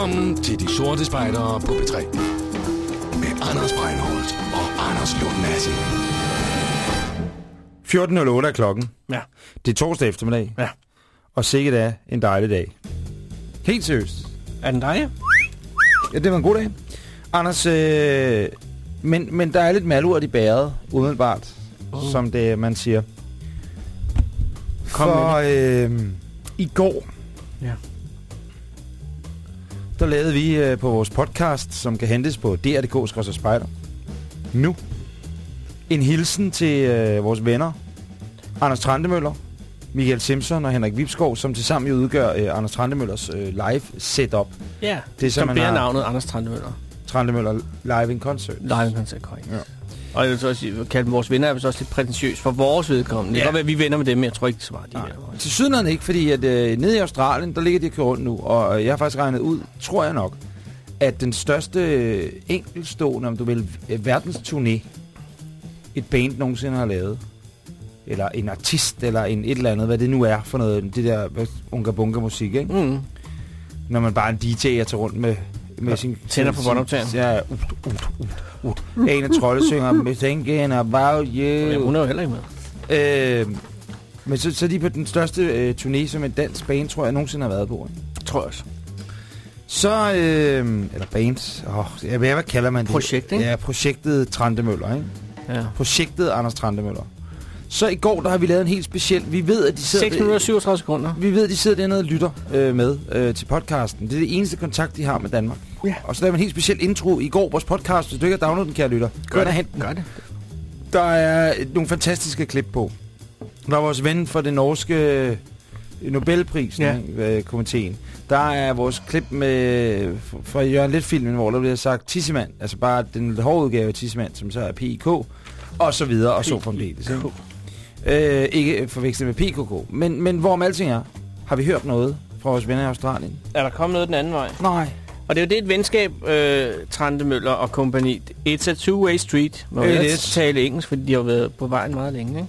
Velkommen til De Sorte Spejdere på B3. Med Anders Breinholt og Anders Lund Madsen. 14.08 er klokken. Ja. Det er torsdag eftermiddag. Ja. Og sikkert er en dejlig dag. Helt seriøst. Er den dig? Ja, det var en god dag. Anders, øh, men, men der er lidt malurt i bæret, umiddelbart, oh. som det man siger. Kom For øh, i går, Ja. Der lavede vi øh, på vores podcast, som kan hentes på dr.dk spejder. Nu. En hilsen til øh, vores venner, Anders Trandemøller, Michael Simpson og Henrik Vipskov, som tilsammen jo udgør øh, Anders Trandemøllers øh, live setup. Ja, Det er som man bærer har- navnet Anders Trandemøller. Trandemøller Live in Concert. Live koncert, korrekt. Ja. Og jeg vil så også kalde vores venner er vist også lidt prætentiøs for vores vedkommende. Det Ja. kan godt være, at vi er venner med dem, men jeg tror ikke så meget, de Nej. Til syden ikke, fordi at, øh, nede i Australien, der ligger de og kører rundt nu, og øh, jeg har faktisk regnet ud, tror jeg nok, at den største øh, enkeltstående, om du vil, øh, verdensturné, et band nogensinde har lavet, eller en artist, eller en et eller andet, hvad det nu er for noget, det der unga bunga musik, ikke? Mm. Når man bare er en DJ og tager rundt med, med sin... tænder på båndoptageren. Ja, ut, ut, ut, ut. En af trolde synger, med thinking about you. Jamen, hun er jo heller ikke med. Øh, men så, så er de på den største øh, turné, som en dansk band, tror jeg, nogensinde har været på. ikke? Tror jeg også. Så, øh, eller band, åh, ja, hvad, hvad kalder man det? Projekt, ikke? Ja, projektet Trandemøller, ikke? Ja. Projektet Anders Trandemøller. Så i går, der har vi lavet en helt speciel, vi ved, at de sidder... 6 minutter og 37 sekunder. Vi ved, at de sidder dernede og lytter øh, med øh, til podcasten. Det er det eneste kontakt, de har med Danmark. Ja. Og så lavede vi en helt speciel intro i går, vores podcast. Hvis du ikke har downloadet den, kære lytter, ind og hent den. Gør det. Der er nogle fantastiske klip på. Der er vores ven fra det norske øh, Nobelprisen, Ja. øh. Der er vores klip med fra Jørgen Let-filmen, hvor der bliver sagt Tissemand, altså bare den hårde udgave af Tissemand, som så er PIK, og så videre, og så fremdeles. Ikke? Øh, ikke forvekslet med PKK. Men, men hvorom alting er, har vi hørt noget fra vores venner i Australien? Er der kommet noget den anden vej? Nej. Og det er jo det et venskab, øh, Trante Møller og kompagni. It's a two-way street. Må jeg tale engelsk, fordi de har været på vejen meget længe, ikke?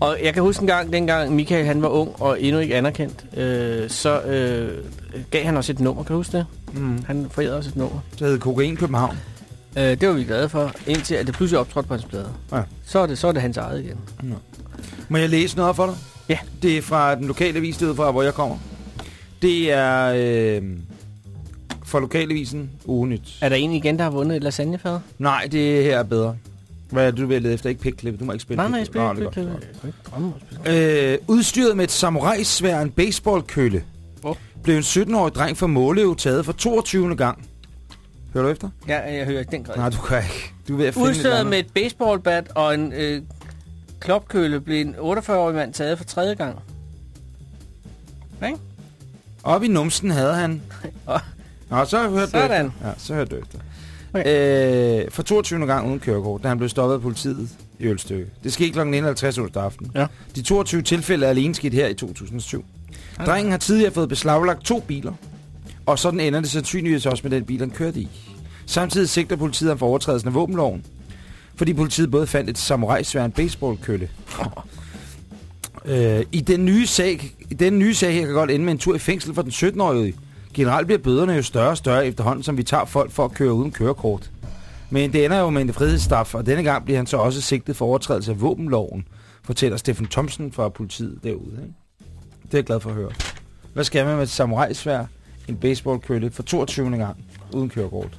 Og jeg kan huske en gang, dengang Michael han var ung og endnu ikke anerkendt, øh, så øh, gav han os et nummer, kan du huske det? Mm. Han forærede os et nummer. Det hedder Kokain København. Øh, det var vi glade for, indtil at det pludselig optrådte på hans plade. Ja. Så, er det, så er det hans eget igen. Må jeg læse noget for dig? Ja. Det er fra den lokale avis, derude fra, hvor jeg kommer. Det er øh, fra lokalavisen Ugenyt. Er der en igen, der har vundet et lasagnefad? Nej, det her er bedre. Hvad er det, du vil lede efter? Ikke pikklip. Du må ikke spille Nej, nej, jeg spiller det er ikke. Øh, udstyret med et samurai-svær en baseballkølle. Hvor? Blev en 17-årig dreng fra Måløv taget for 22. gang. Hører du efter? Ja, jeg hører ikke den grad. Nej, du kan ikke. Du ved at finde et eller Udstyret andet. med et baseballbat og en øh, klopkøle blev en 48-årig mand taget for tredje gang. Op i numsen havde han... Og- Nå, så hørte du Sådan. efter. Ja, så hørte du efter. Okay. Øh, for 22. gang uden kørekort, da han blev stoppet af politiet i Ølstykke. Det skete kl. 51 onsdag aften. Ja. De 22 tilfælde er alene sket her i 2007. Drengen har tidligere fået beslaglagt to biler, og sådan ender det sandsynligvis også med den bil, han kørte i. Samtidig sigter politiet ham for overtrædelsen af våbenloven, fordi politiet både fandt et samurai-svær og en baseballkølle. Øh, I den nye sag, i den nye sag her kan godt ende med en tur i fængsel for den 17-årige. Generelt bliver bøderne jo større og større efterhånden, som vi tager folk for at køre uden kørekort. Men det ender jo med en frihedsstraf, og denne gang bliver han så også sigtet for overtrædelse af våbenloven, fortæller Steffen Thomsen fra politiet derude. Ikke? Det er jeg glad for at høre. Hvad skal man med et samurai-svær, en baseballkølle for 22. gang uden kørekort?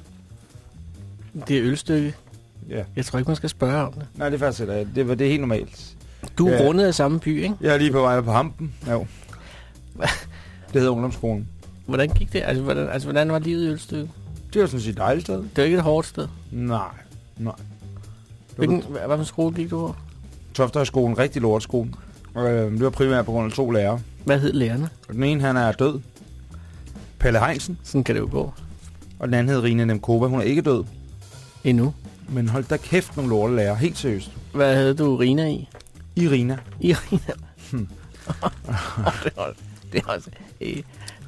Det er ølstykke. Ja. Jeg tror ikke, man skal spørge om det. Nej, det er faktisk ikke. det, var, det er helt normalt. Du er Ja. rundet af samme by, ikke? Jeg er lige på vej på Hampen. Jo. Det hedder ungdomsskolen. Hvordan gik det? Altså, hvordan, altså, hvordan var livet i ølstykke? Det var sådan set et dejligt sted. Det var ikke et hårdt sted. Nej, nej. Hvilken, hvad, hvad for skole gik du på? Toftøjskolen, rigtig lortskole. Øh, det var primært på grund af to lærere. Hvad hed lærerne? Den ene, han er død. Palle Heinsen. Sådan kan det jo gå. Og den anden hed Rina Nemkova. Hun er ikke død. Endnu. Men hold da kæft nogle lortelærer. Helt seriøst. Hvad havde du Rina i? Irina. Irina. Hmm. det er. Det er også øh,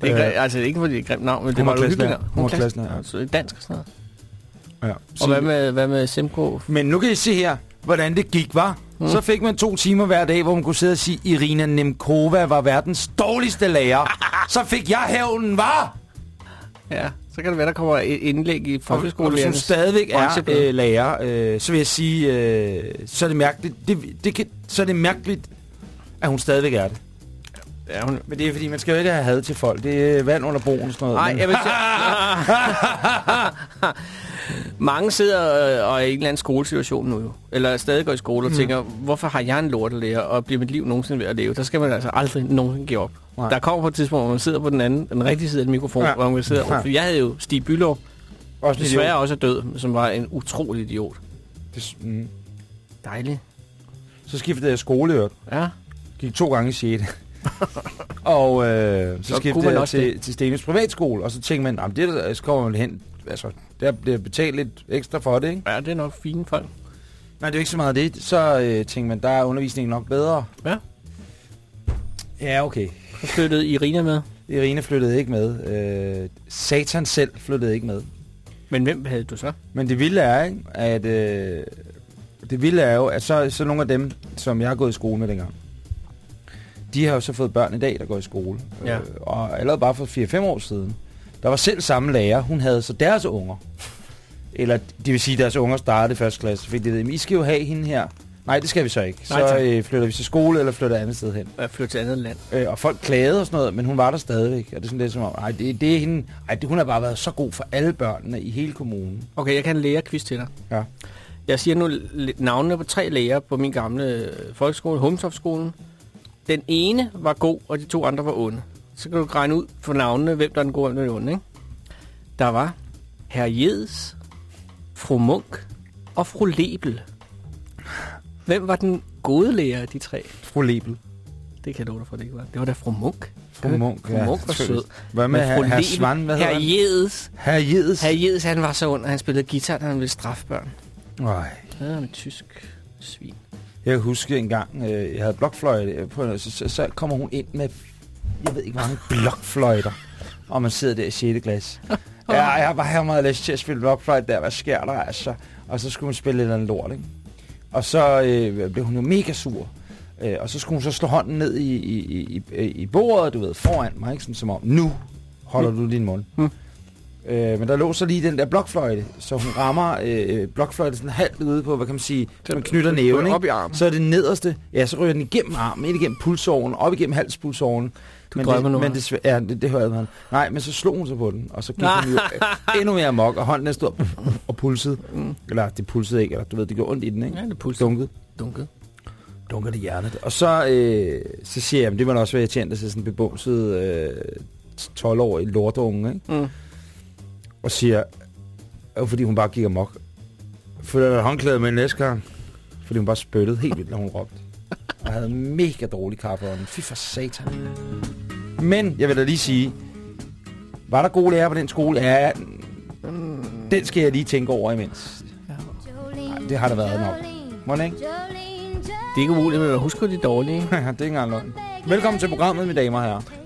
det er, Øh, altså ikke fordi det er et grimt navn, men det var navn. Hun var klasse- klasselærer. Altså, det er dansk og sådan noget. Ja. Og hvad med, hvad med Simco? Men nu kan I se her, hvordan det gik, var. Mm. Så fik man to timer hver dag, hvor man kunne sidde og sige, Irina Nemkova var verdens dårligste lærer. Så fik jeg hævnen, var. Ja, så kan det være, der kommer et indlæg i Og, og hvis hun folkeskolelærernes stadigvæk er øh, lærer, øh, så vil jeg sige, øh, så er det mærkeligt, det, det kan, så er det mærkeligt, at hun stadigvæk er det. Ja, hun... Men det er fordi, man skal jo ikke have had til folk. Det er vand under broen og sådan noget. Nej, men- jeg vil sige... Mange sidder øh, og er i en eller anden skolesituation nu jo. Eller stadig går i skole og Mm. tænker, hvorfor har jeg en lortelærer, og bliver mit liv nogensinde ved at leve? Der skal man altså aldrig nogensinde give op. Nej. Der kommer på et tidspunkt, hvor man sidder på den anden, den rigtige side af den mikrofon, Ja. hvor man sidder Ja. For jeg havde jo Stig Bylov, Også desværre også er død, som var en utrolig idiot. Det, mm. Dejlig. Så skiftede jeg skole, øvrigt. Ja. Gik to gange i 6. og øh, så, Så skiftede jeg til, til Stenens privatskole, og så tænkte man, det der, så kommer man hen, altså, der bliver betalt lidt ekstra for det, ikke? ja, det er nok fine folk. Nej, det er jo ikke så meget det. Så øh, tænkte man, der er undervisningen nok bedre. Ja. Ja, okay. Så flyttede Irina med. Irina flyttede ikke med. Øh, Satan selv flyttede ikke med. Men hvem havde du så? Men det vilde er, ikke, at øh, det vilde er jo, at så, så nogle af dem, som jeg har gået i skole med dengang, de har jo så fået børn i dag, der går i skole. Ja. Øh, og allerede bare for 4-5 år siden, der var selv samme lærer, hun havde så deres unger. Eller det vil sige, deres unger startede i første klasse, fordi de ved, I skal jo have hende her. Nej, det skal vi så ikke. Nej, Så tak. øh, flytter vi til skole, eller flytter et andet sted hen. At flytte til andet land. Øh, og folk klagede og sådan noget, men hun var der stadigvæk. Og det er sådan lidt som om, ej, det, det er hende, ej, det, hun har bare været så god for alle børnene i hele kommunen. Okay, jeg kan en lærerquiz til dig. Ja. Jeg siger nu navnene på tre lærere på min gamle øh, folkeskole, Humtofskolen. Den ene var god, og de to andre var onde. Så kan du regne ud for navnene, hvem der er den gode og den onde, ikke? Der var Herr Jeds, Fru Munk og Fru Lebel. Hvem var den gode lærer af de tre? Fru Lebel. Det kan jeg love dig for, det ikke var. Det var da Fru Munk. Fru Munk, Fru Munk var sød. Hvad med herr, Lebel- Svand? Hvad Herr? Jeds. Herr Jedes. Herr Jeds, han var så ond, han spillede guitar, han ville straffe børn. Nej. Ja, han er tysk svin. Jeg kan huske en gang, øh, jeg havde blokfløjte så, så kommer hun ind med, jeg ved ikke hvor mange blokfløjter, og man sidder der i 6. klasse. Ja, jeg har bare her meget lyst til at spille blokfløjte der, hvad sker der altså? Og så skulle hun spille et eller andet lort, ikke? Og så øh, blev hun jo mega sur. Øh, og så skulle hun så slå hånden ned i, i, i, i, i bordet, du ved, foran mig, ikke? Sådan, som om, nu holder du din mund. Mm. Øh, men der lå så lige den der blokfløjte, så hun rammer øh, blokfløjte sådan halvt ude på, hvad kan man sige, så man knytter næven, ikke? Op i armen. Så er det nederste, ja, så ryger den igennem armen, ind igennem pulsåren, op igennem halspulsåren. Du men drømmer det, nu, men det, ja, det, det jeg med. Nej, men så slog hun sig på den, og så gik hun jo endnu mere mok, og hånden den stod og pulsede. Mm. Eller det pulsede ikke, eller du ved, det gjorde ondt i den, ikke? Ja, det er puls. Dunket. Dunket. Dunker det i hjernet. Og så, øh, så siger jeg, at det må da også være irriterende at se sådan en bebumset øh, 12-årig lortunge, ikke? Mm. Og siger, øh, fordi hun bare gik amok. Følger der håndklæde med næste gang? Fordi hun bare spyttede helt vildt, når hun råbte. Og havde mega dårlig kaffe og Fy for satan. Men jeg vil da lige sige, var der gode lærere på den skole? Ja, den skal jeg lige tænke over imens. Ej, det har der været nok. Må ikke? Det er ikke umuligt, men husk de dårlige. det er ikke engang løgn. Velkommen til programmet, mine damer og herrer.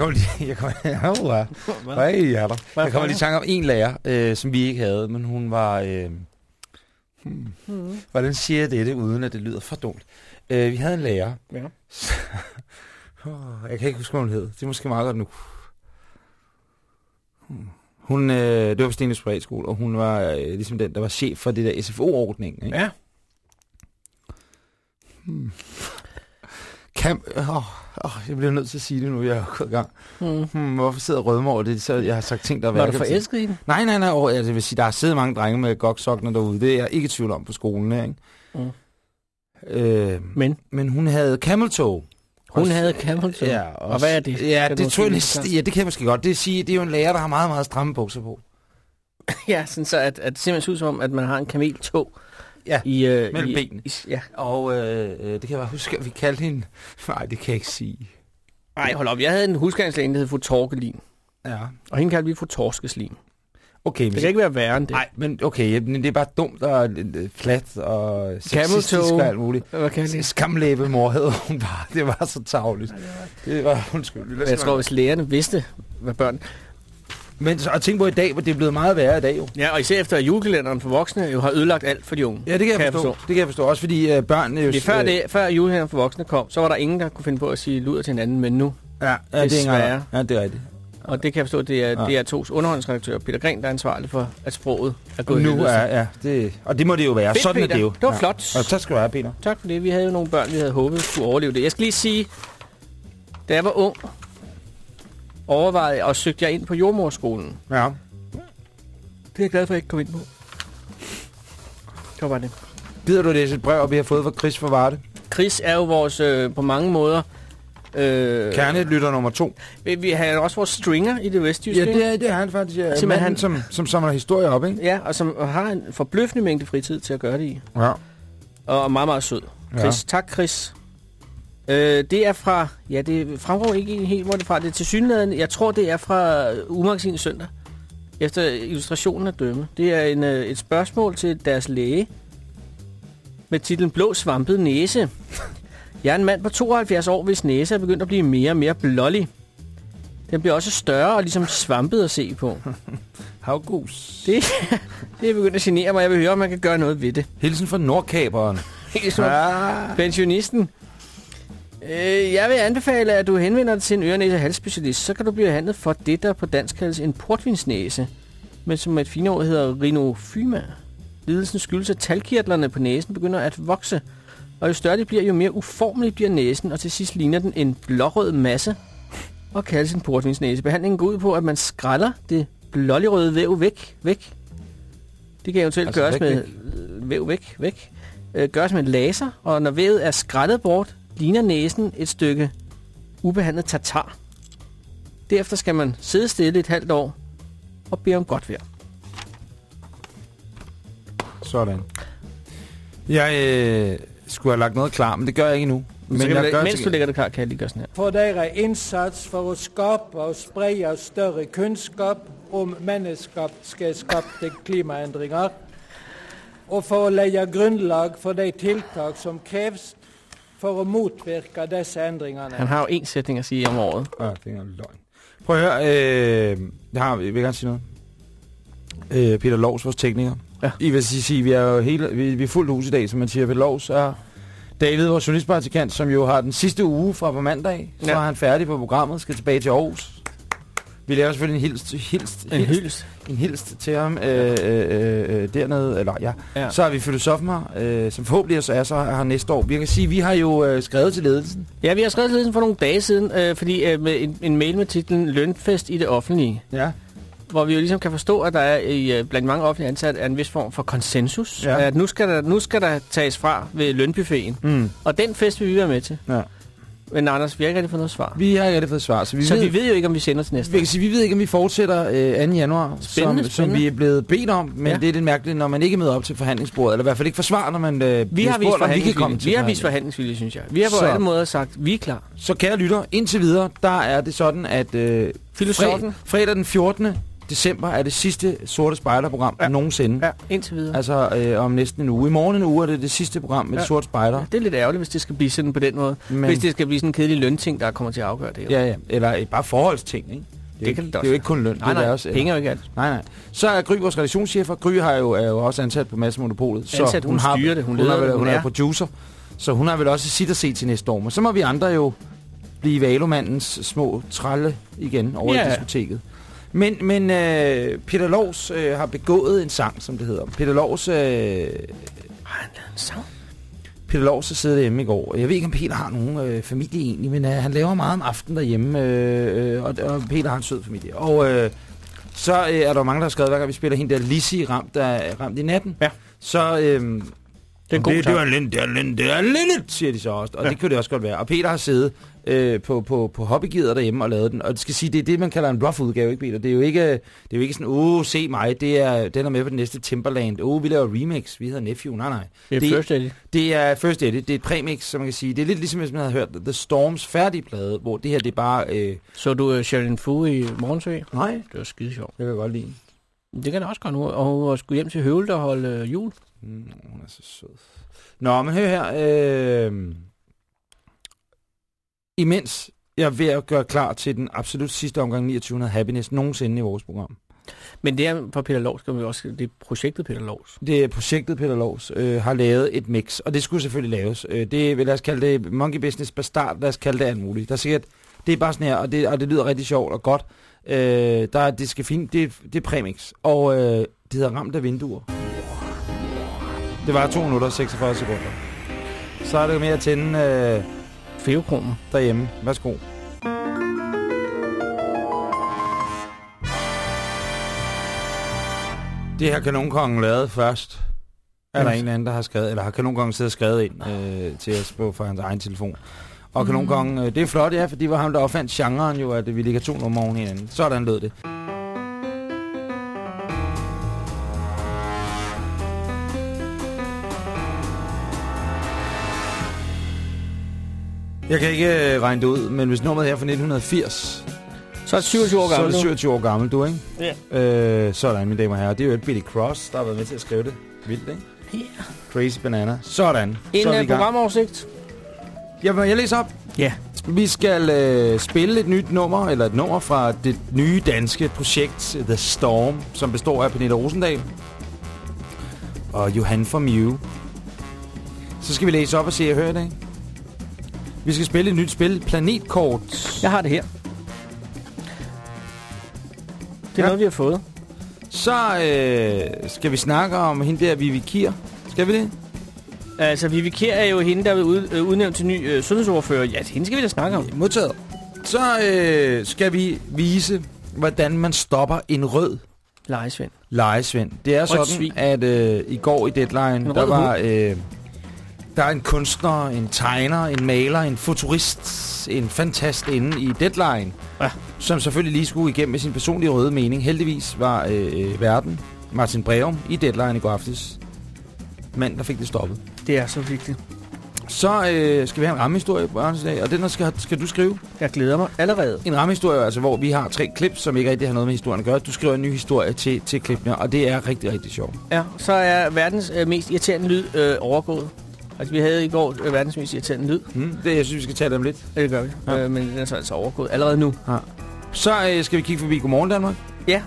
Kommer lige... Jeg kommer, ja, Hey, ja, der. Jeg kommer lige i tanke om en lærer, øh, som vi ikke havde, men hun var... Øh, hmm, hvordan siger jeg dette, uden at det lyder for dumt? Øh, vi havde en lærer. Ja. Oh, jeg kan ikke huske, hvad hun hed. Det er måske meget godt nu. Hmm. Hun, øh, det var på Stenens Privatskole, og hun var øh, ligesom den, der var chef for det der SFO-ordning. Ikke? Ja. Hmm. Kan, oh, oh, jeg bliver nødt til at sige det nu, jeg er gået i gang. Mm. Hmm, hvorfor sidder jeg rødmer over det? Så jeg har sagt ting, der er Var du forelsket i den? Nej, nej, nej. Oh, det vil sige, der er siddet mange drenge med goksokkene derude. Det er jeg ikke i tvivl om på skolen. Ikke? Mm. Øh, Men men hun havde camel toe. hun Og- havde camel toe. Ja, og hvad er det? Ja, Kan det tror jeg, lidt- ja, det kan jeg måske godt. Det, sige, det er jo en lærer, der har meget, meget stramme bukser på. ja, sådan så at, at det simpelthen ser ud som om, at man har en kameltog Ja, i... Øh, mellem i, benene. I, ja. Og øh, øh, det kan jeg bare huske, at vi kaldte hende... Nej, det kan jeg ikke sige. Ej, hold op. Jeg havde en husgangslægen, der hed fru Torkelin. Ja. Og hende kaldte vi fru Torskeslim. Okay, men... Det kan ikke være værre end det. Nej, men okay, men det er bare dumt og flat og sexistisk og alt muligt. Hvad kan jeg lide? Skamlæbe mor hed hun bare. Det var så tavligt. Det var, undskyld. Jeg tror, hvis lærerne vidste, hvad børn... Men og tænk på i dag, hvor det er blevet meget værre i dag jo. Ja, og især efter at julekalenderen for voksne jo har ødelagt alt for de unge. Ja, det kan jeg, Kan jeg forstå. forstå. Det kan jeg forstå. Også fordi øh, børnene jo... Fordi før, øh, det, før julekalenderen for voksne kom, så var der ingen, der kunne finde på at sige luder til hinanden, men nu. Ja, ja det er ikke engang- Ja, det er rigtigt. Og det kan jeg forstå, det er, Ja. det er tos underholdningsredaktør Peter Gren, der er ansvarlig for, at sproget er gået Nu er, ja, det, og det må det jo være. Fedt, Sådan er Peter. det jo. Det var ja. flot. Og tak skal du have, Peter. Tak for det. Vi havde jo nogle børn, vi havde håbet kunne overleve det. Jeg skal lige sige, da jeg var ung, overvejede og søgte jeg ind på jordmorskolen. Ja. Det er jeg glad for, at jeg ikke kom ind på. Det var det. Gider du læse et brev, vi har fået fra Chris for Varde? Chris er jo vores, øh, på mange måder... Øh, Kernelytter nummer to. vi, vi har også vores stringer i det vestjyske. Ja, det er, det er han faktisk. Ja. Manden, han- som, som samler historier op, ikke? Ja, og som har en forbløffende mængde fritid til at gøre det i. Ja. Og er meget, meget sød. Chris, ja. tak Chris. Øh, det er fra, ja det fremgår ikke helt, hvor det er fra. Det er til synligheden, jeg tror det er fra Umagasin søndag. Efter illustrationen af dømme. Det er en, øh, et spørgsmål til deres læge. Med titlen Blå svampet næse. Jeg er en mand på 72 år, hvis næse er begyndt at blive mere og mere blålig. Den bliver også større og ligesom svampet at se på. Havgus. Det, det er begyndt at genere mig. Jeg vil høre, om man kan gøre noget ved det. Hilsen fra Nordkaberen. Ja. Pensionisten. Øh, jeg vil anbefale, at du henvender dig til en øre-næse- halsspecialist. Så kan du blive behandlet for det, der på dansk kaldes en portvinsnæse. Men som et fint ord hedder rhinofyma. Lidelsen skyldes, at talkirtlerne på næsen begynder at vokse. Og jo større de bliver, jo mere uformelig bliver næsen, og til sidst ligner den en blårød masse og kaldes en portvinsnæse. Behandlingen går ud på, at man skræller det blåligrøde væv væk. væk. Det kan eventuelt Altså altså væk, gøres med væv væk, væk. Øh, gøres med laser, og når vævet er skrællet bort, ligner næsen et stykke ubehandlet tartar. Derefter skal man sidde stille et halvt år og bede om godt vejr. Sådan. Jeg øh, skulle have lagt noget klar, men det gør jeg ikke endnu. Men jeg du, gør mens du lægger det klar, kan jeg lige gøre sådan her. for deres indsats for at skabe og sprede større kunnskap om menneskeskapte klimaændringer, og for at lægge grundlag for de tiltak som kræves for at modvirke disse ændringerne. Han har jo en sætning at sige om året. Ja, det er en løgn. Prøv at høre, øh, jeg, har, jeg vil gerne sige noget. Øh, Peter Lovs, vores tekniker. Ja. I vil sige, sige, vi er jo hele, vi, vi er fuldt hus i dag, som man siger. Peter Lovs er David, vores journalistpraktikant, som jo har den sidste uge fra på mandag. Så Ja. er han færdig på programmet, skal tilbage til Aarhus. Vi laver selvfølgelig en hilst, hilst, En hilst, hyldest. en hilst til ham øh, øh, øh, dernede, eller ja. Ja. Så har vi filosofen her, øh, som forhåbentlig er så er så her næste år. Vi kan sige, vi har jo øh, skrevet til ledelsen. Ja, vi har skrevet til ledelsen for nogle dage siden, øh, fordi øh, med en, en mail med titlen Lønfest i det offentlige, Ja. hvor vi jo ligesom kan forstå, at der er i, øh, blandt mange offentlige ansatte er en vis form for konsensus. Ja. At nu skal, der, nu skal der tages fra ved lønbuffeten. Mm. Og den fest vil vi være med til. ja. Men Anders, vi har ikke rigtig fået noget svar. Vi har ikke rigtig fået svar, så vi så ved, vi ved jo ikke, om vi sender til næste Vi år. kan sige, vi ved ikke, om vi fortsætter øh, 2. januar, Spændende, som, som spændende. vi er blevet bedt om, men Ja. det er lidt mærkeligt, når man ikke møder op til forhandlingsbordet, eller i hvert fald ikke forsvarer, når man øh, Vi har vist spurgt, om vi kan komme til Vi har vist forhandling. forhandlingsvilje, synes jeg. Vi har på Så. alle måder sagt, vi er klar. Så kære lytter, indtil videre, der er det sådan, at øh, fredag den 14. december er det sidste Sorte Spejder-program Ja. nogensinde. Ja, indtil videre. Altså øh, om næsten en uge. I morgen en uge er det det sidste program med Ja. Sorte Spejder. Ja, det er lidt ærgerligt, hvis det skal blive sådan på den måde. Men, Hvis det skal blive sådan en kedelig lønting, der kommer til at afgøre det. Jo. ja, ja. Eller øh, bare forholdsting, ikke? Det er, kan det det er jo ikke kun løn. Nej, det er også, penge er jo ikke alt. Nej, nej. Så er Gry vores redaktionschef, og Gry har jo, er jo også ansat på Massemonopolet. Så Ansat, hun har, styrer det, hun hun, leder er, det, hun hun er er. producer. Så hun har vel også sit at se til næste år. Men så må vi andre jo blive Valomandens små tralle igen over Ja. i diskoteket. Men, men øh, Peter Lovs øh, har begået en sang, som det hedder. Peter Lovs, øh, Har han lavet en sang? Peter Lovs er siddet hjemme i går. Jeg ved ikke, om Peter har nogen øh, familie egentlig, men øh, han laver meget om aftenen derhjemme. Øh, øh, og, og Peter har en sød familie. Og øh, så øh, er der mange, der har skrevet, hver gang vi spiller hende der Lizzie ramt, af, ramt i natten. Ja. Så øh, Det er en god det, det var en linde, det er en linde, det er en linde, siger de så også. Og ja. det kunne det også godt være. Og Peter har siddet øh, på, på, på hobbygider derhjemme og lavet den. Og det skal sige, det er det, man kalder en rough udgave, ikke Peter? Det er jo ikke, det er jo ikke sådan, åh, se mig, det er, den er med på den næste Timberland. Åh, vi laver remix, vi hedder Nephew. Nej, nej. Det er Det- First Edit. Det er First Edit, det er et premix, som man kan sige. Det er lidt ligesom, hvis man havde hørt The Storms færdige plade, hvor det her, det er bare... Øh, Så du uh, Sherilyn Fu i Morgensø? nej, Det var skide sjovt. det kan jeg godt lide. Det kan da også godt nu. Og hun skulle hjem til Høvelt og holde uh, jul. Mm, hun er så sød. Nå, men hør her. Øh, imens Jeg er ved at gøre klar til den absolut sidste omgang 2900 Happiness nogensinde i vores program. Men det er for Peter Lovs, skal vi også, det er projektet Peter Lovs. Det er projektet Peter Lovs øh, har lavet et mix, og det skulle selvfølgelig laves. Øh, det lad os kalde det Monkey Business Bastard, lad os kalde det alt muligt. Der er sikkert, det er bare sådan her, og det, og det lyder rigtig sjovt og godt. Øh, der, er- det skal fint, det, det er præmix, og øh, det hedder Ramt af vinduer. Det var 2 minutter og 46 sekunder. Så er det med at tænde øh, Feokromen. derhjemme. Værsgo. Det har Kanonkongen lavet først. Er der Ja. en anden, der har skrevet, eller har Kanonkongen siddet og skrevet ind øh, til os på fra hans egen telefon. Og Kanonkongen, øh, det er flot, ja, for det var ham, der opfandt genren jo, at vi ligger to numre oven hinanden. Sådan lød det. Jeg kan ikke øh, regne det ud, men hvis nummeret her er fra 1980, Så er det 27 år så er gammel det nu. 27 år gammel, du, ikke? Ja. Øh, sådan, mine damer og herrer. Det er jo et Billy Cross, der har været med til at skrive det. Vildt, ikke? Ja. Crazy Banana. Sådan. En så er vi uh, i gang. programoversigt. Jamen, jeg læser op. Ja. Vi skal øh, spille et nyt nummer, eller et nummer fra det nye danske projekt The Storm, som består af Pernille Rosendal og Johan from You. Så skal vi læse op og se og høre det, ikke? Vi skal spille et nyt spil, Planetkort. Jeg har det her. Det er Ja. noget, vi har fået. Så øh, skal vi snakke om hende der, Vivi Kier. Skal vi det? Altså, Vivi Kjær er jo hende, der er ud, øh, udnævnt til ny øh, sundhedsordfører. Ja, hende skal vi da snakke om. Modtaget. Så øh, skal vi vise, hvordan man stopper en rød Lejesvend. lejesvend. Det er sådan, svin. at øh, i går i Deadline, En der var øh, der er en kunstner, en tegner, en maler, en futurist, en fantast inde i Deadline, Ja. som selvfølgelig lige skulle igennem med sin personlige røde mening. Heldigvis var øh, verden Martin Breum i Deadline i går aftes. Mand, der fik det stoppet. Det er så vigtigt. Så øh, skal vi have en rammehistorie på i dag, og den skal, skal du skrive. Jeg glæder mig allerede. En rammehistorie, altså hvor vi har tre klip, som ikke rigtig har noget med historien at gøre. Du skriver en ny historie til, til klippene, og det er rigtig, rigtig sjovt. Ja, så er verdens øh, mest irriterende lyd øh, overgået. Altså, vi havde i går øh, verdens mest irriterende lyd. Hmm? Det, jeg synes, vi skal tage dem lidt. Ja, det gør vi. Ja. Ja. Øh, men den er så altså overgået allerede nu. Så øh, skal vi kigge forbi Godmorgen Danmark. Ja.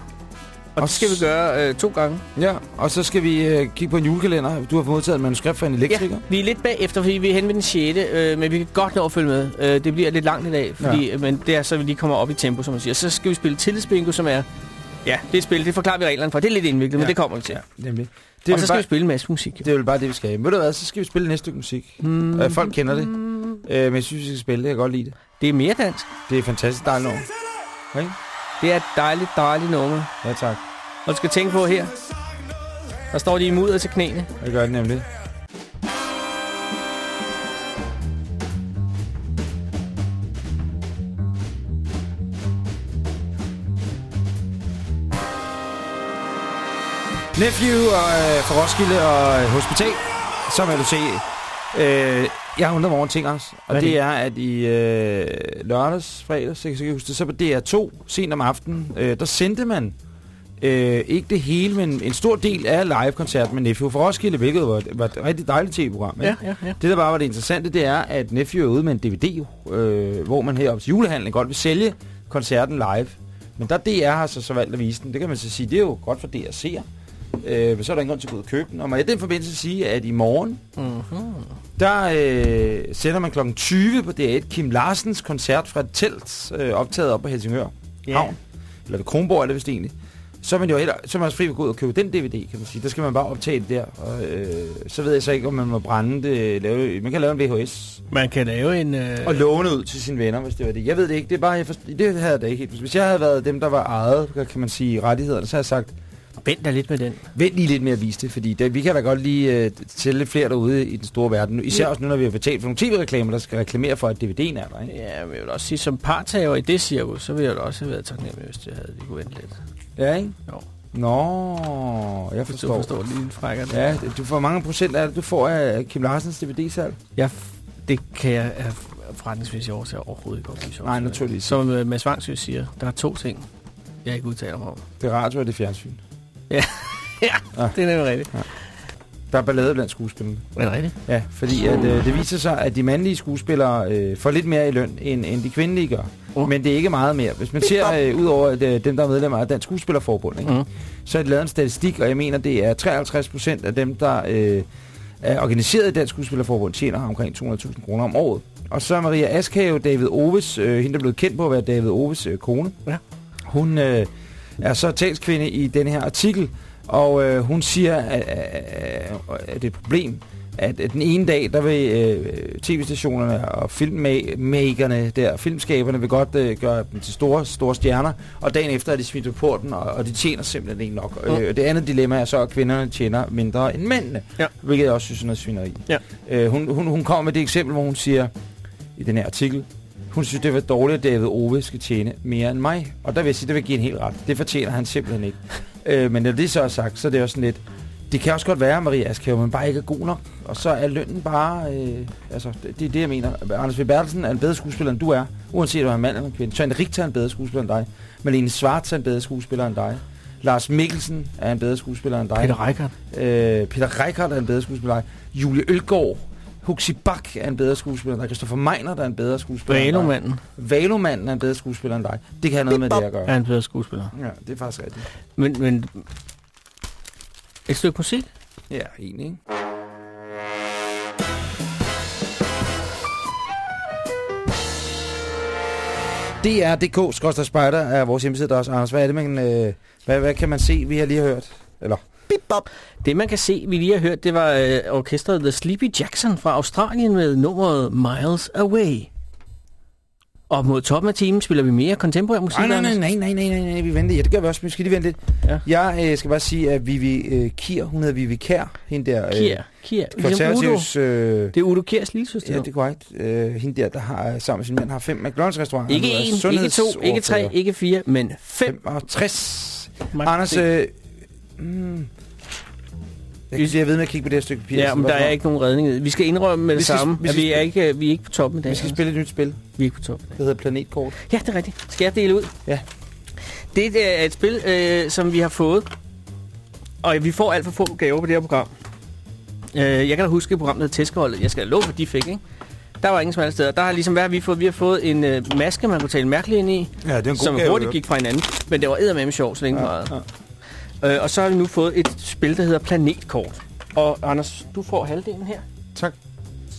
Og Og det skal vi gøre øh, to gange. Ja, og så skal vi øh, kigge på en julekalender. Du har modtaget et manuskript fra en elektriker. Vi er lidt bagefter, fordi vi er hen ved den 6. Øh, men vi kan godt nå at følge med. Øh, det bliver lidt langt i dag, fordi, ja. men det er så, vi lige kommer op i tempo, som man siger. Så skal vi spille tillidsbingo, som er... Ja, det er et spil. Det forklarer vi reglerne for. Det er lidt indviklet, ja. men Ja. det kommer vi til. Ja, nemlig. Det er, og så skal bare, vi spille en masse musik. Jo. det er vel bare det, vi skal. Ved du hvad, så skal vi spille næste stykke musik. Mm. Øh, folk kender det. Øh, men jeg synes, vi skal spille det. Jeg kan godt lide det. Det er mere dansk. Det er fantastisk dejligt nummer. Okay? Det er et dejligt, dejligt nummer. Ja, tak. Og du skal tænke på her. Der står de i mudder til knæene. Jeg gør det nemlig. Nephew og, øh, fra Roskilde og øh, Hospital, som er du se. Øh, jeg har undret mig over en ting også, og Hvad det det? er, at i øh, lørdags, fredag, så jeg kan ikke huske det, så på DR2, sent om aftenen, øh, der sendte man øh, ikke det hele, men en stor del af live-koncerten med Nephew fra Roskilde, hvilket var, var et rigtig dejligt tv-program. Ja, ja, ja. Det, der bare var det interessante, det er, at Nephew er ude med en DVD, øh, hvor man heroppe til julehandlen godt vil sælge koncerten live. Men der DR har så, så valgt at vise den. Det kan man så sige, det er jo godt for DRC'er. Øh, men så er der ingen grund til at gå ud og købe den. Og må jeg i den forbindelse sige, at i morgen, Mm-hmm. der øh, sender man kl. 20 på DR1 Kim Larsens koncert fra et telt, øh, optaget op på Helsingør Ja. Havn. Eller ved Kronborg er det vist egentlig. Så er man jo heller, så er man også fri ved at gå ud og købe den DVD, kan man sige. Der skal man bare optage det der. Og, øh, så ved jeg så ikke, om man må brænde det. Lave, man kan lave en VHS. Man kan lave en... Øh... Og låne ud til sine venner, hvis det var det. Jeg ved det ikke. Det er bare, jeg forst- det havde jeg da ikke helt. Hvis jeg havde været dem, der var ejet, kan man sige, rettighederne, så havde jeg sagt, Vent da lidt med den. vent lige lidt med at vise det, fordi det, vi kan da godt lige uh, tælle lidt flere derude i den store verden. Især Ja. også nu, når vi har betalt for nogle tv-reklamer, der skal reklamere for, at DVD'en er der, ikke? Ja, men jeg vil også sige, som partager i det cirkus, så ville jeg da også have været taknemmelig, hvis det havde de kunne vente lidt. Ja, ikke? Jo. Nå, jeg Hvis du forstår. forstår lige en frækker. Ja, det- du får mange procent af det, du får af Kim Larsens DVD-salg. Jeg, det kan jeg af forretningsmæssige årsager overhovedet ikke oplyse. Nej, naturligvis. Som uh, Mads Vangsø siger, der er to ting, jeg ikke udtaler mig om. Det er radio og det er fjernsyn. ja, Ah. det er nemlig rigtigt. Ja. Der er ballade blandt skuespillerne. Er det rigtigt? Ja, fordi at, øh, det viser sig, at de mandlige skuespillere øh, får lidt mere i løn, end, end de kvindelige gør. Uh. Men det er ikke meget mere. Hvis man ser øh, ud over øh, dem, der er medlemmer af Dansk Skuespillerforbund, ikke? Mm. så har de lavet en statistik, og jeg mener, det er 53 procent af dem, der øh, er organiseret i Dansk Skuespillerforbund, tjener omkring 200.000 kroner om året. Og så er Maria Askave, David Oves, øh, hende der er blevet kendt på at være David Oves øh, kone. Ja. Hun øh, er så talskvinde i den her artikel, og øh, hun siger, at, at, at det er et problem, at, at den ene dag, der vil øh, tv-stationerne og filmmakerne der, filmskaberne vil godt øh, gøre dem til store, store stjerner, og dagen efter er de smidt på den, og, og de tjener simpelthen ikke nok. Mm. Øh, det andet dilemma er så, at kvinderne tjener mindre end mændene, Ja. hvilket jeg også synes er noget svineri. Ja. Øh, hun, hun, hun kommer med det eksempel, hvor hun siger, i den her artikel, hun synes, det var dårligt, at David Ove skal tjene mere end mig. Og der vil jeg sige, det vil give en helt ret. Det fortjener han simpelthen ikke. øh, men når det så er sagt, så er det også sådan lidt, det kan også godt være, Maria Askjær, men bare ikke er god nok. Og så er lønnen bare... Øh, altså, det, det er det, jeg mener. Anders V. Bertelsen er en bedre skuespiller, end du er. Uanset om du er mand eller kvinde. Søren Richter er en bedre skuespiller end dig. Malene Schwartz er en bedre skuespiller end dig. Lars Mikkelsen er en bedre skuespiller end dig. Peter Reichert. Øh, Peter Reichardt er en bedre skuespiller end dig. Julie Ølgaard. Huxi Bak er en bedre skuespiller end dig. Christopher Meiner der er en bedre skuespiller end dig. Valomanden Valomanden er en bedre skuespiller end dig. Det kan have noget med det at gøre. er en bedre skuespiller. Ja, det er faktisk rigtigt. Men, men et stykke musik? Ja, egentlig, ikke? DR.dk, Skorstad Spejder, er vores hjemmeside der også. Anders, hvad er det, man, øh, hvad, hvad kan man se, vi har lige hørt? Eller? Det man kan se, vi lige har hørt, det var øh, orkestret The Sleepy Jackson fra Australien med nummeret Miles Away. Og mod toppen af timen spiller vi mere contemporary musik. Nej, nej, nej, nej, nej, nej, nej, nej, vi venter. Ja, det gør vi også. Vi skal lige vente lidt. Ja. Jeg øh, skal bare sige, at Vivi øh, Kier, hun hedder Vivi Kær, hende der... Øh, Kier, Kier. Ligesom. Øh, Det er Udo Kiers lille søster. ja, det er korrekt. Øh, hende der, der har sammen med sin mand, har fem McDonald's-restauranter. Ikke en, ikke to, ikke tre, ikke fire, men fem. 65. Man Anders, øh, mm, jeg jeg ved med at kigge på det her stykke papir. Ja, men der er ikke nogen redning. Vi skal indrømme med Vi det skal- samme, vi at skal vi er, ikke, øh, vi er ikke på toppen i dag. Vi skal spille et nyt spil. Vi er ikke på toppen. Det hedder Planetkort. Ja, det er rigtigt. Skal jeg dele ud? Ja. Det er et spil, øh, som vi har fået. Og vi får alt for få gaver på det her program. Øh, jeg kan da huske programmet Tæskeholdet. Jeg skal love, at de fik, ikke? Der var ingen smalle steder. Der har ligesom været, vi har fået, vi har fået en øh, maske, man kunne tale mærkeligt ind i, Ja, det er en som hurtigt gik fra hinanden. Men det var eddermame sjovt, så længe ja, Ja, ja. Øh, og så har vi nu fået et spil, der hedder Planetkort. Og Anders, du får halvdelen her. Tak.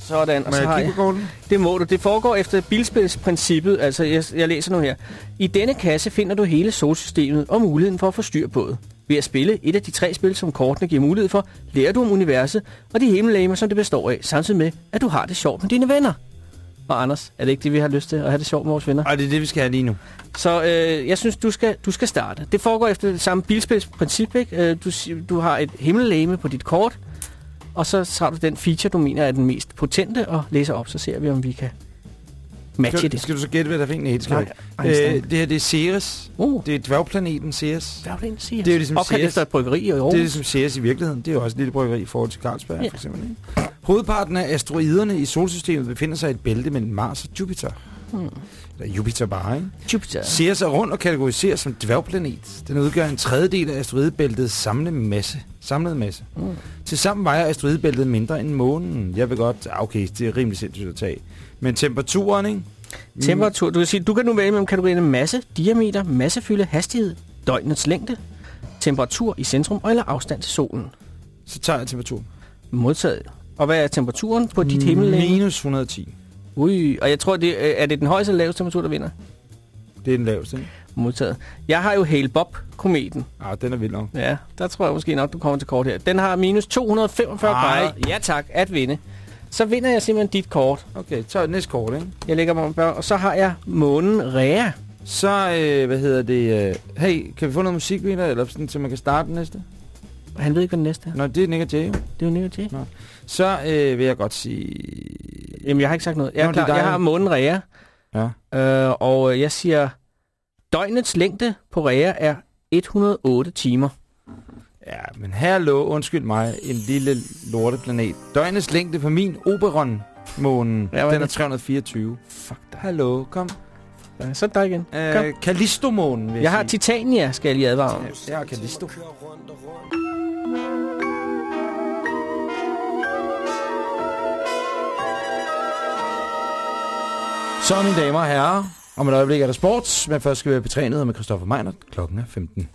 Sådan, og Må så har jeg jeg... kigge på kortet? Det må du. Det foregår efter bilspilsprincippet. Altså, jeg, jeg læser nu her. I denne kasse finder du hele solsystemet og muligheden for at få styr på det. Ved at spille et af de tre spil, som kortene giver mulighed for, lærer du om universet og de himmellegemer, som det består af, samtidig med, at du har det sjovt med dine venner. Og Anders, er det ikke det, vi har lyst til, at have det sjovt med vores venner? Ej, det er det, vi skal have lige nu. Så øh, jeg synes, du skal, du skal starte. Det foregår efter det samme bilspilsprincip. Ikke? Øh, du, du har et himmellegeme på dit kort, og så tager du den feature, du mener er den mest potente, og læser op, så ser vi, om vi kan matche Skal, det. skal du så gætte, hvad der fik? Nej, det skal. Øh, det her, det er Ceres. Uh, Det er dværgplaneten Ceres. hvad var det, er jo ligesom Opkaldt Ceres. efter et bryggeri i Aarhus. Det er ligesom Ceres i virkeligheden. Det er jo også et lille bryggeri i forhold til Carlsberg, Ja. for eksempel. Ikke? Hovedparten af asteroiderne i solsystemet befinder sig i et bælte mellem Mars og Jupiter. Hmm. Eller Jupiter bare, ikke? Jupiter. Ceres er rundt og kategoriseres som dværgplanet. Den udgør en tredjedel af asteroidebæltets samlede masse. Samlede masse. Mm. Tilsammen vejer asteroidebæltet mindre end månen. Jeg vil godt... Okay, det er rimelig sindssygt at tage. Men temperaturen, ikke? Temperatur. Du kan, sige, du kan nu vælge mellem kategorierne masse, diameter, massefylde, hastighed, døgnets længde, temperatur i centrum eller afstand til solen. Så tager jeg temperaturen. Modtaget. Og hvad er temperaturen på dit himmellegeme? Minus 110. Ui, og jeg tror, det, øh, er det den højeste eller laveste temperatur, der vinder? Det er den laveste, ikke? Modtaget. Jeg har jo Hale Bob-kometen. Ah, den er vild nok. Ja, der tror jeg måske nok, du kommer til kort her. Den har minus 245 Ej. grader. Ja tak, at vinde. Så vinder jeg simpelthen dit kort. Okay, så næste kort, ikke? Jeg lægger mig om og så har jeg månen Rea. Så, øh, hvad hedder det? Øh, hey, kan vi få noget musik, Peter? Eller sådan, så man kan starte den næste? Han ved ikke, hvad den næste er. Nå, det er Nick og Jay. Det er jo Nick Jay. Så øh, vil jeg godt sige... Jamen, jeg har ikke sagt noget. Jeg, er Nå, er klar. jeg har månen Rea. Ja. Øh, og øh, jeg siger, døgnets længde på Rea er 108 timer. Ja, men her lå, undskyld mig, en lille lorteplanet. Døgnets længde for min Oberon månen. Ja, den er 324. Fuck dig. Hallo, kom. Ja, så dig igen. Øh, Kalisto-månen, vil jeg, jeg har. Titania, skal jeg lige advare om. Ja, jeg Callisto. Så, mine damer og herrer, om et øjeblik er der sports, men først skal vi være betrænet med Christoffer Meiner. Klokken er 15.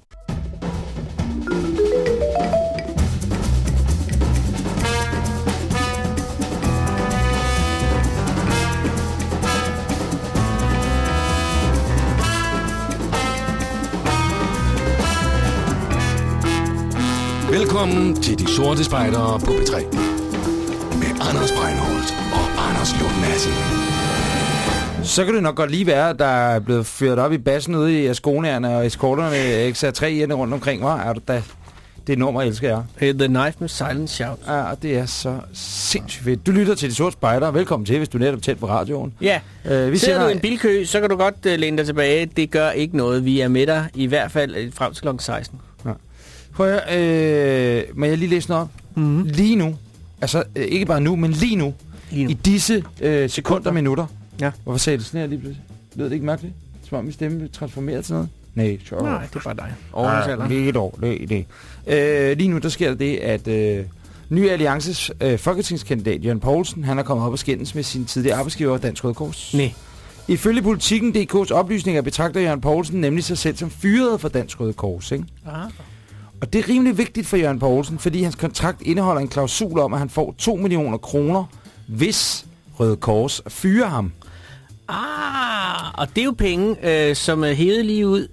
Velkommen til De Sorte Spejdere på P3. Med Anders Breinholt og Anders Lund Madsen. Så kan det nok godt lige være, at der er blevet fyret op i bassen ude i Asconierne og eskorterne XR3 rundt omkring mig. Er du da? Det nummer elsker jeg. Hey, The Knife med Silent Shout. Ja, og det er så sindssygt fedt. Du lytter til De Sorte Spejdere. Velkommen til, hvis du netop er tæt på radioen. Ja, Øh, vi sidder sender- du i en bilkø, så kan du godt uh, læne dig tilbage. Det gør ikke noget. Vi er med dig i hvert fald øh, frem til kl. 16. Prøv at høre, øh, må jeg lige læse noget op? Mm-hmm. Lige nu, altså øh, ikke bare nu, men lige nu, Lige nu. i disse øh, sekunder, minutter. Ja. Hvorfor sagde du sådan her lige pludselig? Lød det ikke mærkeligt? Som om min stemme blev transformeret til noget? Nej, sure. Nej, det er bare dig. Ah, Overgangsalderen. lidt dårligt det. Øh, lige nu, der sker der det, at øh, Ny Alliances øh, folketingskandidat, Jørgen Poulsen, han er kommet op og skændes med sin tidligere arbejdsgiver, Dansk Røde Kors. Nej. Ifølge politikken DK's oplysninger betragter Jørgen Poulsen nemlig sig selv som fyret for Dansk Røde Kors, ikke? Ah. Og det er rimelig vigtigt for Jørgen Poulsen, fordi hans kontrakt indeholder en klausul om, at han får 2 millioner kroner, hvis Røde Kors fyrer ham. Ah, og det er jo penge, øh, som er hævet lige ud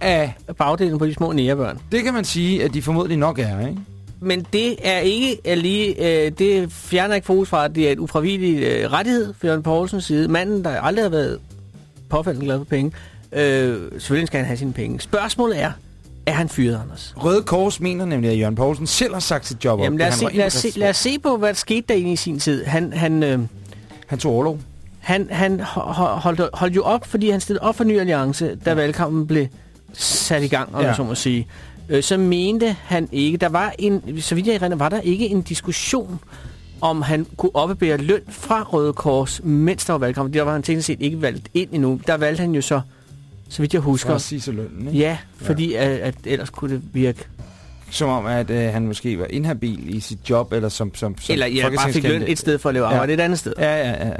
Af, bagdelen på de små nærebørn. det kan man sige, at de formodentlig nok er, ikke? Men det er ikke er lige, øh, det fjerner ikke fokus fra, at det er et ufravilligt øh, rettighed for Jørgen Poulsens side. Manden, der aldrig har været påfaldende glad for penge. Øh, selvfølgelig skal han have sine penge. Spørgsmålet er, er han fyret, Anders? Røde Kors mener nemlig, at Jørgen Poulsen selv har sagt sit job Jamen op. lad os, se, lad, os se, 61 lad os se på, hvad der skete derinde i sin tid. Han, han, øh, Han tog overlov. han, han ho- ho- holdt, holdt jo op, fordi han stillede op for Ny Alliance, da valgkampen blev sat i gang, om Ja. ja. så må sige. Øh, så mente han ikke, der var en, så vidt jeg erindrer, var der ikke en diskussion om han kunne opbære løn fra Røde Kors, mens der var valgkamp. Der var han teknisk set ikke valgt ind endnu. Der valgte han jo så, så vidt jeg husker, så lønnen, ikke? ja, fordi at, at ellers kunne det virke. Som om, at øh, han måske var inhabil i sit job, eller som, som, som Eller ja, bare fik løn et sted for at lave Ja. arbejde et andet sted. Ja, ja, ja, ja.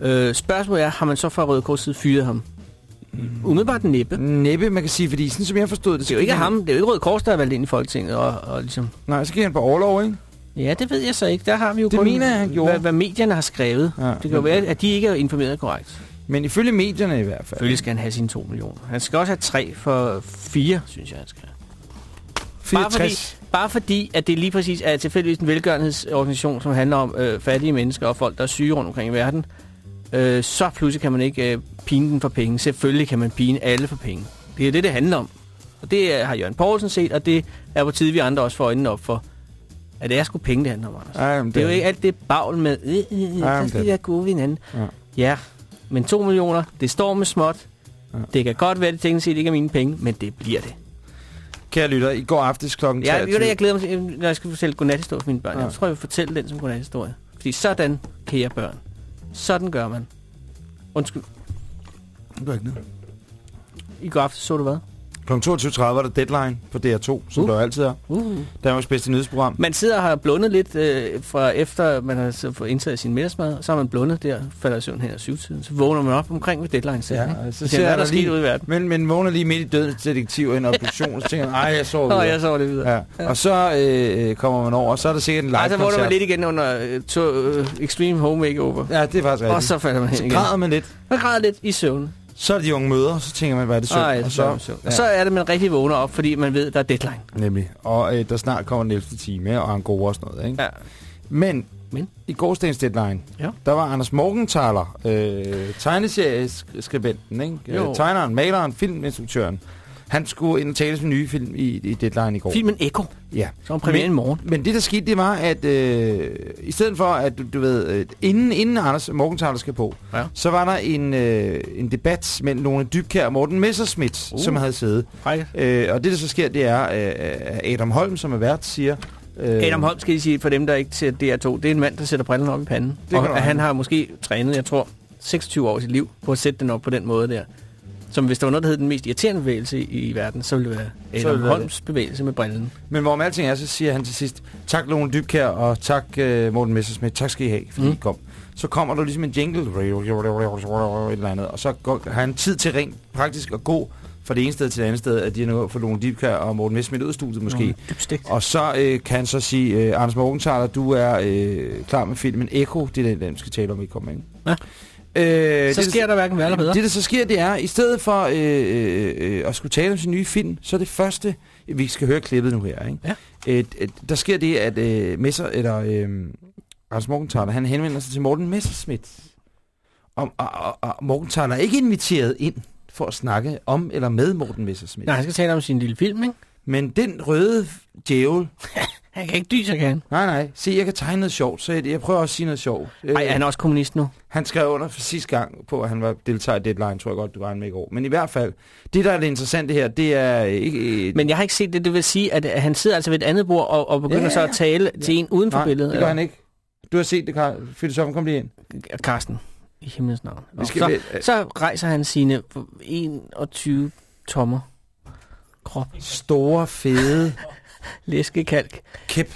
ja. Øh, spørgsmålet er, har man så fra Røde Kors side fyret ham? Mm. Umiddelbart næppe. Næppe, man kan sige, fordi sådan som jeg forstod det... Det er jo ikke han- ham, det er jo ikke Røde Kors, der er valgt ind i Folketinget. Og, og ligesom, Nej, så gik han på overlov, ikke? ja, det ved jeg så ikke. Der har vi jo Det kun, mener han gjorde. Hvad, hvad medierne har skrevet. Ja, Ja, det kan jo være, at de ikke er informeret korrekt. Men ifølge medierne i hvert fald. Selvfølgelig skal han have sine 2 millioner. Han skal også have 3 for 4, synes jeg, han skal. Bare fordi, 64. bare fordi, at det lige præcis er tilfældigvis en velgørenhedsorganisation, som handler om øh, fattige mennesker og folk, der er syge rundt omkring i verden, øh, så pludselig kan man ikke øh, pine den for penge. Selvfølgelig kan man pine alle for penge. Det er det, det handler om. Og det er, har Jørgen Poulsen set, og det er på tide, vi andre også får øjnene op for, at det er sgu penge, det handler om, Anders. Ej, men Det er jo ikke alt det bagl med, øh, øh, øh, Ej, så skal det- vi være gode ved hinanden. Ja. Ja, men 2 millioner, det står med småt. Ja. Det kan godt være, det teknisk set ikke er mine penge, men det bliver det. Kære lytter, i går aftes klokken Ja, 23. det er det, jeg glæder mig til, når jeg skal fortælle godnathistorie for mine børn. Ja. Ja. Jeg tror, jeg vil fortælle den som godnathistorie. Fordi sådan jeg børn. Sådan gør man. Undskyld. Det gør ikke noget. I går aftes så du hvad? Klokken 22.30 var der deadline på DR2, som Uh. der jo altid er. Uh. Danmarks bedste nyhedsprogram. Man sidder og har blundet lidt øh, fra efter man har så fået indtaget sin middagsmad, så har man blundet der, falder i søvn hen ad syvtiden. Så vågner man op omkring ved deadline selv. Ja, ikke? og så Så ser hvad der der er lige- sket ude i verden. Men, men vågner lige midt i dødens detektiv en obduktion, og så tænker man, ej, jeg sover Nå, videre. jeg så det videre. Ja. Og så øh, kommer man over, og så er der sikkert en Nej, så vågner man lidt igen under øh, to, øh, Extreme Home Makeover. Ja, det er faktisk rigtigt. Og så falder man hen så igen. græder man lidt. Man græder lidt i søvn. Så er de unge møder, så tænker man, hvad er det? Ej, og så, så, så, er det, man rigtig vågner op, fordi man ved, der er deadline. Nemlig. Og øh, der snart kommer den 11. time, og han går og sådan noget, ikke? Ja. Men, Men? i gårsdagens deadline, Ja. der var Anders Morgenthaler, øh, tegneserieskribenten, ikke? Jo. Øh, tegneren, maleren, filminstruktøren. Han skulle ind og tale sin nye film i, i deadline i går. Filmen Echo, Ja. som er premiere i morgen. Men det, der skete, det var, at øh, i stedet for, at du, du ved, øh, inden, inden Anders Morgenthaler skal på, Ja. så var der en, øh, en debat mellem Lone Dybkær og Morten Messerschmidt, uh. Som havde siddet. Hej. Øh, og det, der så sker, det er, øh, Adam Holm, som er vært, siger... Øh, Adam Holm skal I sige, for dem, der ikke ser DR2, det er en mand, der sætter brillerne op i panden. kan og han regne. har måske trænet, jeg tror, 26 år i sit liv på at sætte den op på den måde der. Som hvis der var noget, der hed den mest irriterende bevægelse i, i verden, så ville det være Adam det være Holms bevægelse med brillen. Men hvorom alting er, så siger han til sidst, tak Lone Dybkær, og tak uh, Morten Messersmith, tak skal I have, fordi mm. I kom. Så kommer der ligesom en jingle, et eller andet, og så går, har han tid til rent praktisk at gå fra det ene sted til det andet sted, at de er nået for Lone Dybkær og Morten Messersmith ud af studiet måske. Stegt. Og så øh, kan han så sige, øh, Anders Morgenthaler, du er øh, klar med filmen Echo, det er den, den vi skal tale om, vi kommer ind. Ja. Øh, Så det, sker der hverken værre eller bedre. Det, der så sker, det er, i stedet for øh, øh, øh, at skulle tale om sin nye film, så er det første, vi skal høre klippet nu her, ikke? Ja. Øh, øh, der sker det, at øh, Messer, eller øh, Anders Morgenthaler, han henvender sig til Morten Messerschmidt. Og, og, og, og Morgenthaler er ikke inviteret ind for at snakke om eller med Morten Messerschmidt. Nej, han skal tale om sin lille film, ikke? Men den røde djævel, Han kan ikke dyse, kan han? nej nej, se jeg kan tegne noget sjovt, så jeg, jeg prøver også at sige noget sjovt. Nej, Øh, han er også kommunist nu. han skrev under for sidste gang på, at han var deltager i Deadline, tror jeg godt, du var med i går. Men i hvert fald, det der er det interessante her, det er ikke... Men jeg har ikke set det. Det vil sige, at han sidder altså ved et andet bord og, og begynder Ja, ja, så ja, at tale ja. til en uden for Nej, billedet. det gør han ikke. Du har set det, Karl. Filosofen, kom lige ind. Karsten. I himlens navn. Vi skal så, ved- så rejser han sine 21 tommer krop. Store, fede Læskekalk. kæp.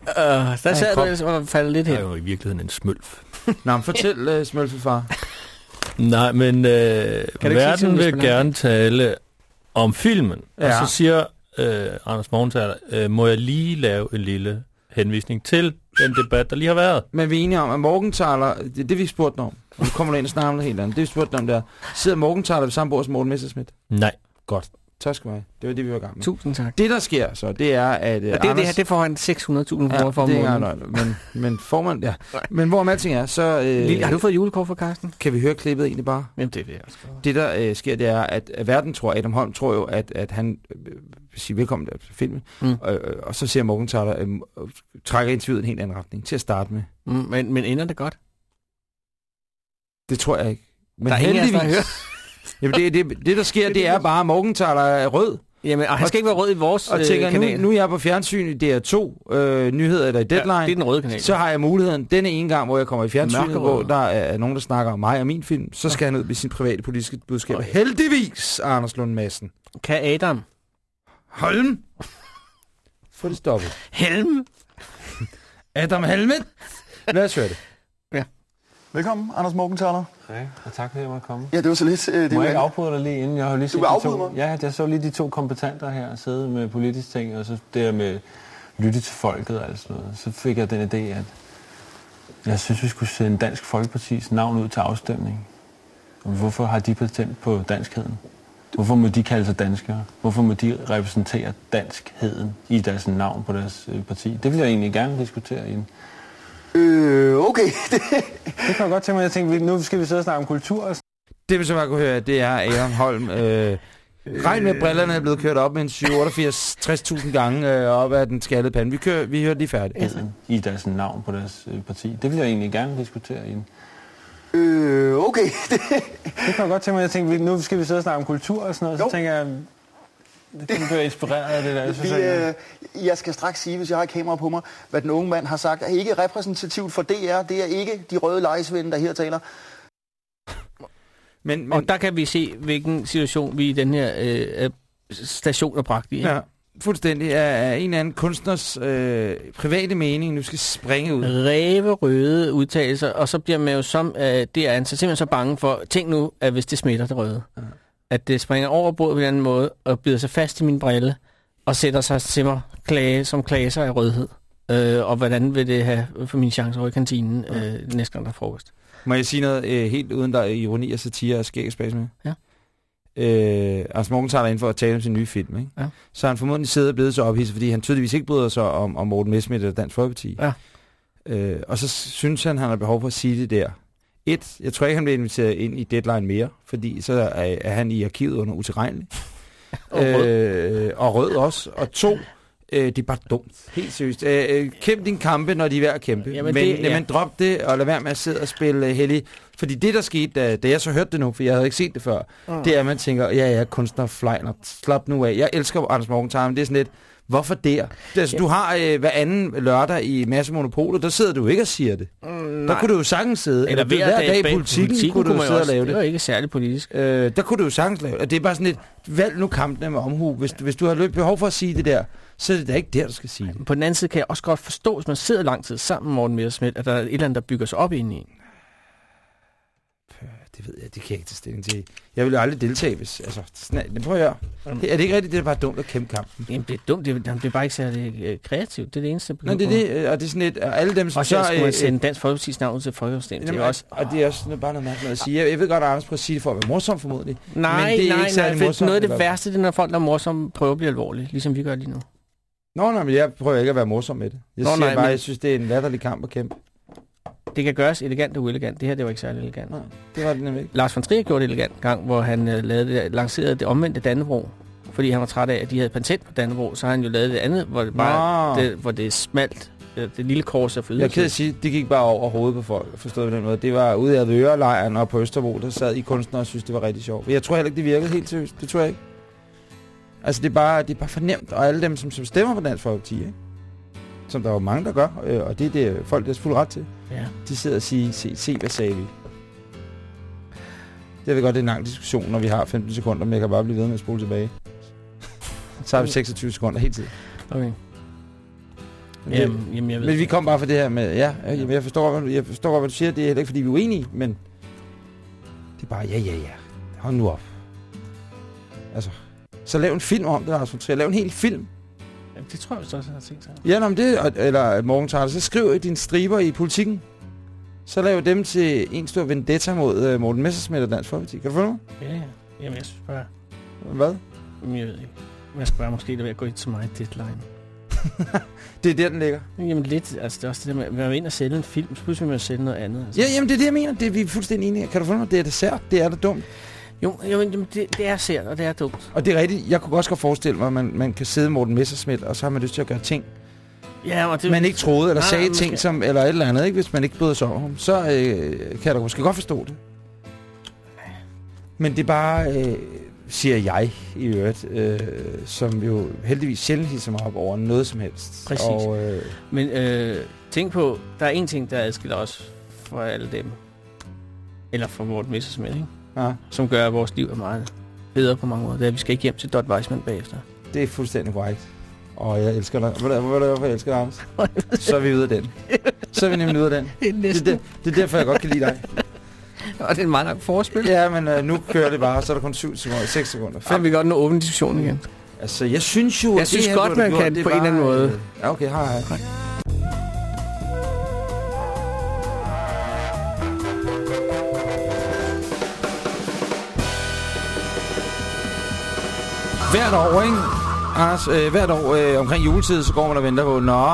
Uh, der sad krop. du ellers og faldt lidt Det er jo i virkeligheden en smølf. Nå, men fortæl, uh, Smølfefar. Nej, men øh, sige til verden Jesper vil gerne tale om filmen. Ja. Ja. Og så siger øh, Anders Morgenthaler, øh, må jeg lige lave en lille henvisning til den debat, der lige har været. Men vi er enige om, at Morgenthaler, det er det, vi spurgte om. Og nu kommer du ind og snakker helt andet. Det, vi spurgte om der. Sidder Morgenthaler ved samme bord som Morten Messerschmidt? Nej. Godt. Tak skal du have. Det var det, vi var i gang med. Tusind tak. Det, der sker så, det er, at uh, Og det, er det, her, det får han 600.000 kroner for om det er måneden. engang men, men får man, ja. Men hvorom alting er, så Lille, har du fået julekort fra Karsten? kan vi høre klippet egentlig bare. Jamen, det er det, også. Det, der øh, sker, det er, at, verden tror, Adam Holm tror jo, at, at han øh, vil sige velkommen til filmen, Mm. øh, og så ser Morgenthaler, øh, øh, trækker interviewet i en helt anden retning til at starte med. Mm, men, men ender det godt? Det tror jeg ikke. Men Der er ingen af os, der heldigvis... Jamen, det, det, det, der sker, det er bare, at Morgenthaler er rød, Jamen, og han skal ikke være rød i vores og øh, tænker, kanal. nu, nu er jeg på fjernsyn i DR2, øh, nyheder eller i Deadline, Ja, det er den røde kanal. så har jeg muligheden, denne ene gang, hvor jeg kommer i fjernsynet, hvor der er nogen, der snakker om mig og min film, så skal han ud med sin private politiske budskab. Okay. Heldigvis, Anders Lund Madsen. Kan Adam? Holm! Få det stoppet. Helm? Adam Helmet! Lad os høre det. Velkommen, Anders Morgenthaler. Hej, og tak fordi jeg måtte komme. Ja, det var så lidt. Øh, det Må jeg ikke afbryde dig lige inden? Jeg har lige set vil de afbryde to, mig? Ja, jeg så lige de to kompetenter her sidde med politisk ting, og så det her med lytte til folket og alt sådan noget. Så fik jeg den idé, at jeg synes, vi skulle sende Dansk Folkepartis navn ud til afstemning. Og hvorfor har de patent på danskheden? Hvorfor må de kalde sig danskere? Hvorfor må de repræsentere danskheden i deres navn på deres øh, parti? Det vil jeg egentlig gerne diskutere i en Øh, okay. Det, kan jeg godt tænke mig. Jeg tænkte, nu skal vi sidde og snakke om kultur og Det vi så bare kunne høre, det er Adam Holm. Øh, regn med, brillerne er blevet kørt op med en 7-88-60.000 gange øh, op af den skaldede pande. Vi, kører, vi hører lige færdigt. danskheden i deres navn på deres øh, parti. Det vil jeg egentlig gerne diskutere i en øh, okay. Det, kan jeg godt tænke mig. Jeg tænkte, nu skal vi sidde og snakke om kultur og sådan noget. Så Jo. tænker jeg, det kan blive inspireret af det der. Jeg synes, vi, øh, jeg skal straks sige, hvis jeg har et kamera på mig, hvad den unge mand har sagt. Er ikke repræsentativt for DR. Det er ikke de røde lejesvende, der her taler. Men, men, Og der kan vi se, hvilken situation vi i den her øh, station er bragt i. ikke? ja, fuldstændig er, en eller anden kunstners øh, private mening nu skal springe ud. Ræve røde udtalelser, og så bliver man jo som øh, det er så simpelthen så bange for, tænk nu, at hvis det smitter det røde, ja. At det springer over bordet på en anden måde, og bider sig fast i min brille, og sætter sig til mig klage, som klager af rødhed. Øh, og hvordan vil det have for mine chancer over i kantinen øh, næste gang der er frokost? Må jeg sige noget øh, helt uden der er ironi og satire og skæg og spas med? Ja. Øh, Anders Morgen tager ind for at tale om sin nye film, ikke? Ja. Så han formodentlig siddet og blevet så ophidset, fordi han tydeligvis ikke bryder sig om, om Morten Messmith eller Dansk Folkeparti. Ja. Øh, og så synes han, han har behov for at sige det der. Et, jeg tror ikke, han bliver inviteret ind i Deadline mere, fordi så er, er han i arkivet under utilregnelig. Og rød. Øh, og rød også. Og to, øh, det er bare dumt. Helt seriøst. Øh, øh, kæmp din kampe, når de er værd at kæmpe. Jamen, men, det- ja. men drop det, og lad være med at sidde og spille uh, heldig. Fordi det, der skete, da, da jeg så hørte det nu, for jeg havde ikke set det før, mm. det er, at man tænker, ja, ja, kunstner flejner, slap nu af. Jeg elsker Anders Morgenthaler, men det er sådan lidt, hvorfor der? Altså, Ja. Du har øh, hver anden lørdag i Masse Monopolet, der sidder du ikke og siger det. Mm, Der kunne du jo sagtens sidde. Eller hver dag, i bag politikken, kunne du jo sidde og også. lave Det det. var ikke særlig politisk. Øh, der kunne du jo sagtens lave det. Det er bare sådan et, valg nu kampene med omhu. Hvis, hvis du har behov for at sige det der, så er det da ikke der, du skal sige det. På den anden side kan jeg også godt forstå, hvis man sidder lang tid sammen med Morten Messerschmidt, at der er et eller andet, der bygger sig op ind i en. Det ved jeg, det kan jeg ikke tage stilling til. Jeg vil jo aldrig deltage, hvis... Altså, sådan, prøv at høre. Det, er det ikke rigtigt, det er bare dumt at kæmpe kampen? Jamen, det er dumt. Det er, det er bare ikke særlig øh, kreativt. Det er det eneste, Nå, det er det, øh, og det er sådan et, og alle dem, som Og så skulle øh, man sende Dansk Folkeparti's navn til folkeafstemning. Det er også... Og det er også sådan, bare noget mærkeligt at sige. Jeg, jeg ved godt, at Anders prøver at sige det for at være morsom formodentlig. Nej, men det er nej, ikke særlig nej. For morsomt, noget af det værste, det er, når folk, der er morsomme, prøver at blive alvorlige. Ligesom vi gør lige nu. Nå, nej, men jeg prøver ikke at være morsom med det. Jeg Nå, siger nej, bare, men- jeg synes, det er en latterlig kamp at kæmpe. Det kan gøres elegant og uelegant. Det her, det var ikke særlig elegant. Nej, det var det nemlig ikke. Lars von Trier gjorde det elegant gang, hvor han øh, lavede det, lancerede det omvendte Dannebro. Fordi han var træt af, at de havde patent på Dannebro, så har han jo lavet det andet, hvor det, bare, det, hvor det er smalt. Det, det lille kors er for Jeg af at sige, det gik bare over hovedet på folk, forstået på den måde. Det var ude af Ørelejren og på Østerbro, der sad i kunstnere og synes det var rigtig sjovt. Men jeg tror heller ikke, det virkede helt seriøst. Det tror jeg ikke. Altså, det er bare, det er bare fornemt, og alle dem, som, som stemmer på Dansk Folkeparti, ikke? som der er jo mange, der gør, øh, og det er det, folk, der er fuld ret til. Ja. De sidder og siger, se, se hvad sagde vi? Det ved godt, det er en lang diskussion, når vi har 15 sekunder, men jeg kan bare blive ved med at spole tilbage. Så har vi 26 sekunder hele tiden. Okay. Men, Jamen, jamen, jeg ved men vi kom bare for det her med, ja, jamen, jeg, forstår, hvad du- jeg forstår godt, hvad du siger, det er heller ikke, fordi vi er uenige, men det er bare, ja, ja, ja, hold nu op. Altså, så lav en film om det, Lars von Trier. Lav en hel film. Det tror jeg også, jeg har tænkt sig. Ja, nå, men det, eller Morgen Tarter, så skriv dine striber i politikken. Så lav dem til en stor vendetta mod uh, Morten Messersmith og Dansk Folkeparti. Kan du følge mig? Ja, ja. Jamen, jeg synes bare... Hvad? Jamen, jeg ved ikke. Jeg skal bare måske lade være at gå ind til mig deadline. Det er der, den ligger. Jamen lidt, altså det er også det der med, at vil ind og sælge en film, så pludselig vil man sælge noget andet. Altså. Ja, jamen det er det, jeg mener. Det er vi er fuldstændig enige. i. Kan du følge mig? Det er det sært. Det er da dumt. Jo, jamen, jamen det, det er sært, og det er dumt. Og det er rigtigt. Jeg kunne også godt forestille mig, at man, man kan sidde Morten Messersmith, og så har man lyst til at gøre ting, Ja, og det, man ikke troede, eller Nej, sagde måske- ting, som, eller et eller andet, ikke? hvis man ikke bryder sig om ham. Så øh, kan jeg da måske godt forstå det. Men det er bare, øh, siger jeg i øvrigt, øh, som jo heldigvis sjældent hisser mig op over noget som helst. Præcis. Og, øh, Men øh, tænk på, der er en ting, der adskiller os fra alle dem. Eller fra Morten Messersmith, ikke? Ja, Som gør, at vores liv er meget bedre på mange måder. Det er, at vi skal ikke hjem til Dot Weissmann bagefter. det er fuldstændig korrekt. Og jeg elsker dig. Ved du hvorfor jeg elsker dig, Anders? Så er vi ude af den. Så er vi nemlig ude af den. Det er Det, er det, det er derfor, jeg godt kan lide dig. Og det er en meget lang forspil. Ja, men øh, nu kører det bare, så er der kun 7 sekunder, 6 sekunder. Så har vi godt en åben diskussion igen. Altså, jeg synes jo... Jeg det synes godt, man kan det på en eller anden måde. øh, Ja, okay, hej, hej. Hvert år, ikke? Anders, øh, hvert år øh, omkring juletid, så går man og venter på, nå,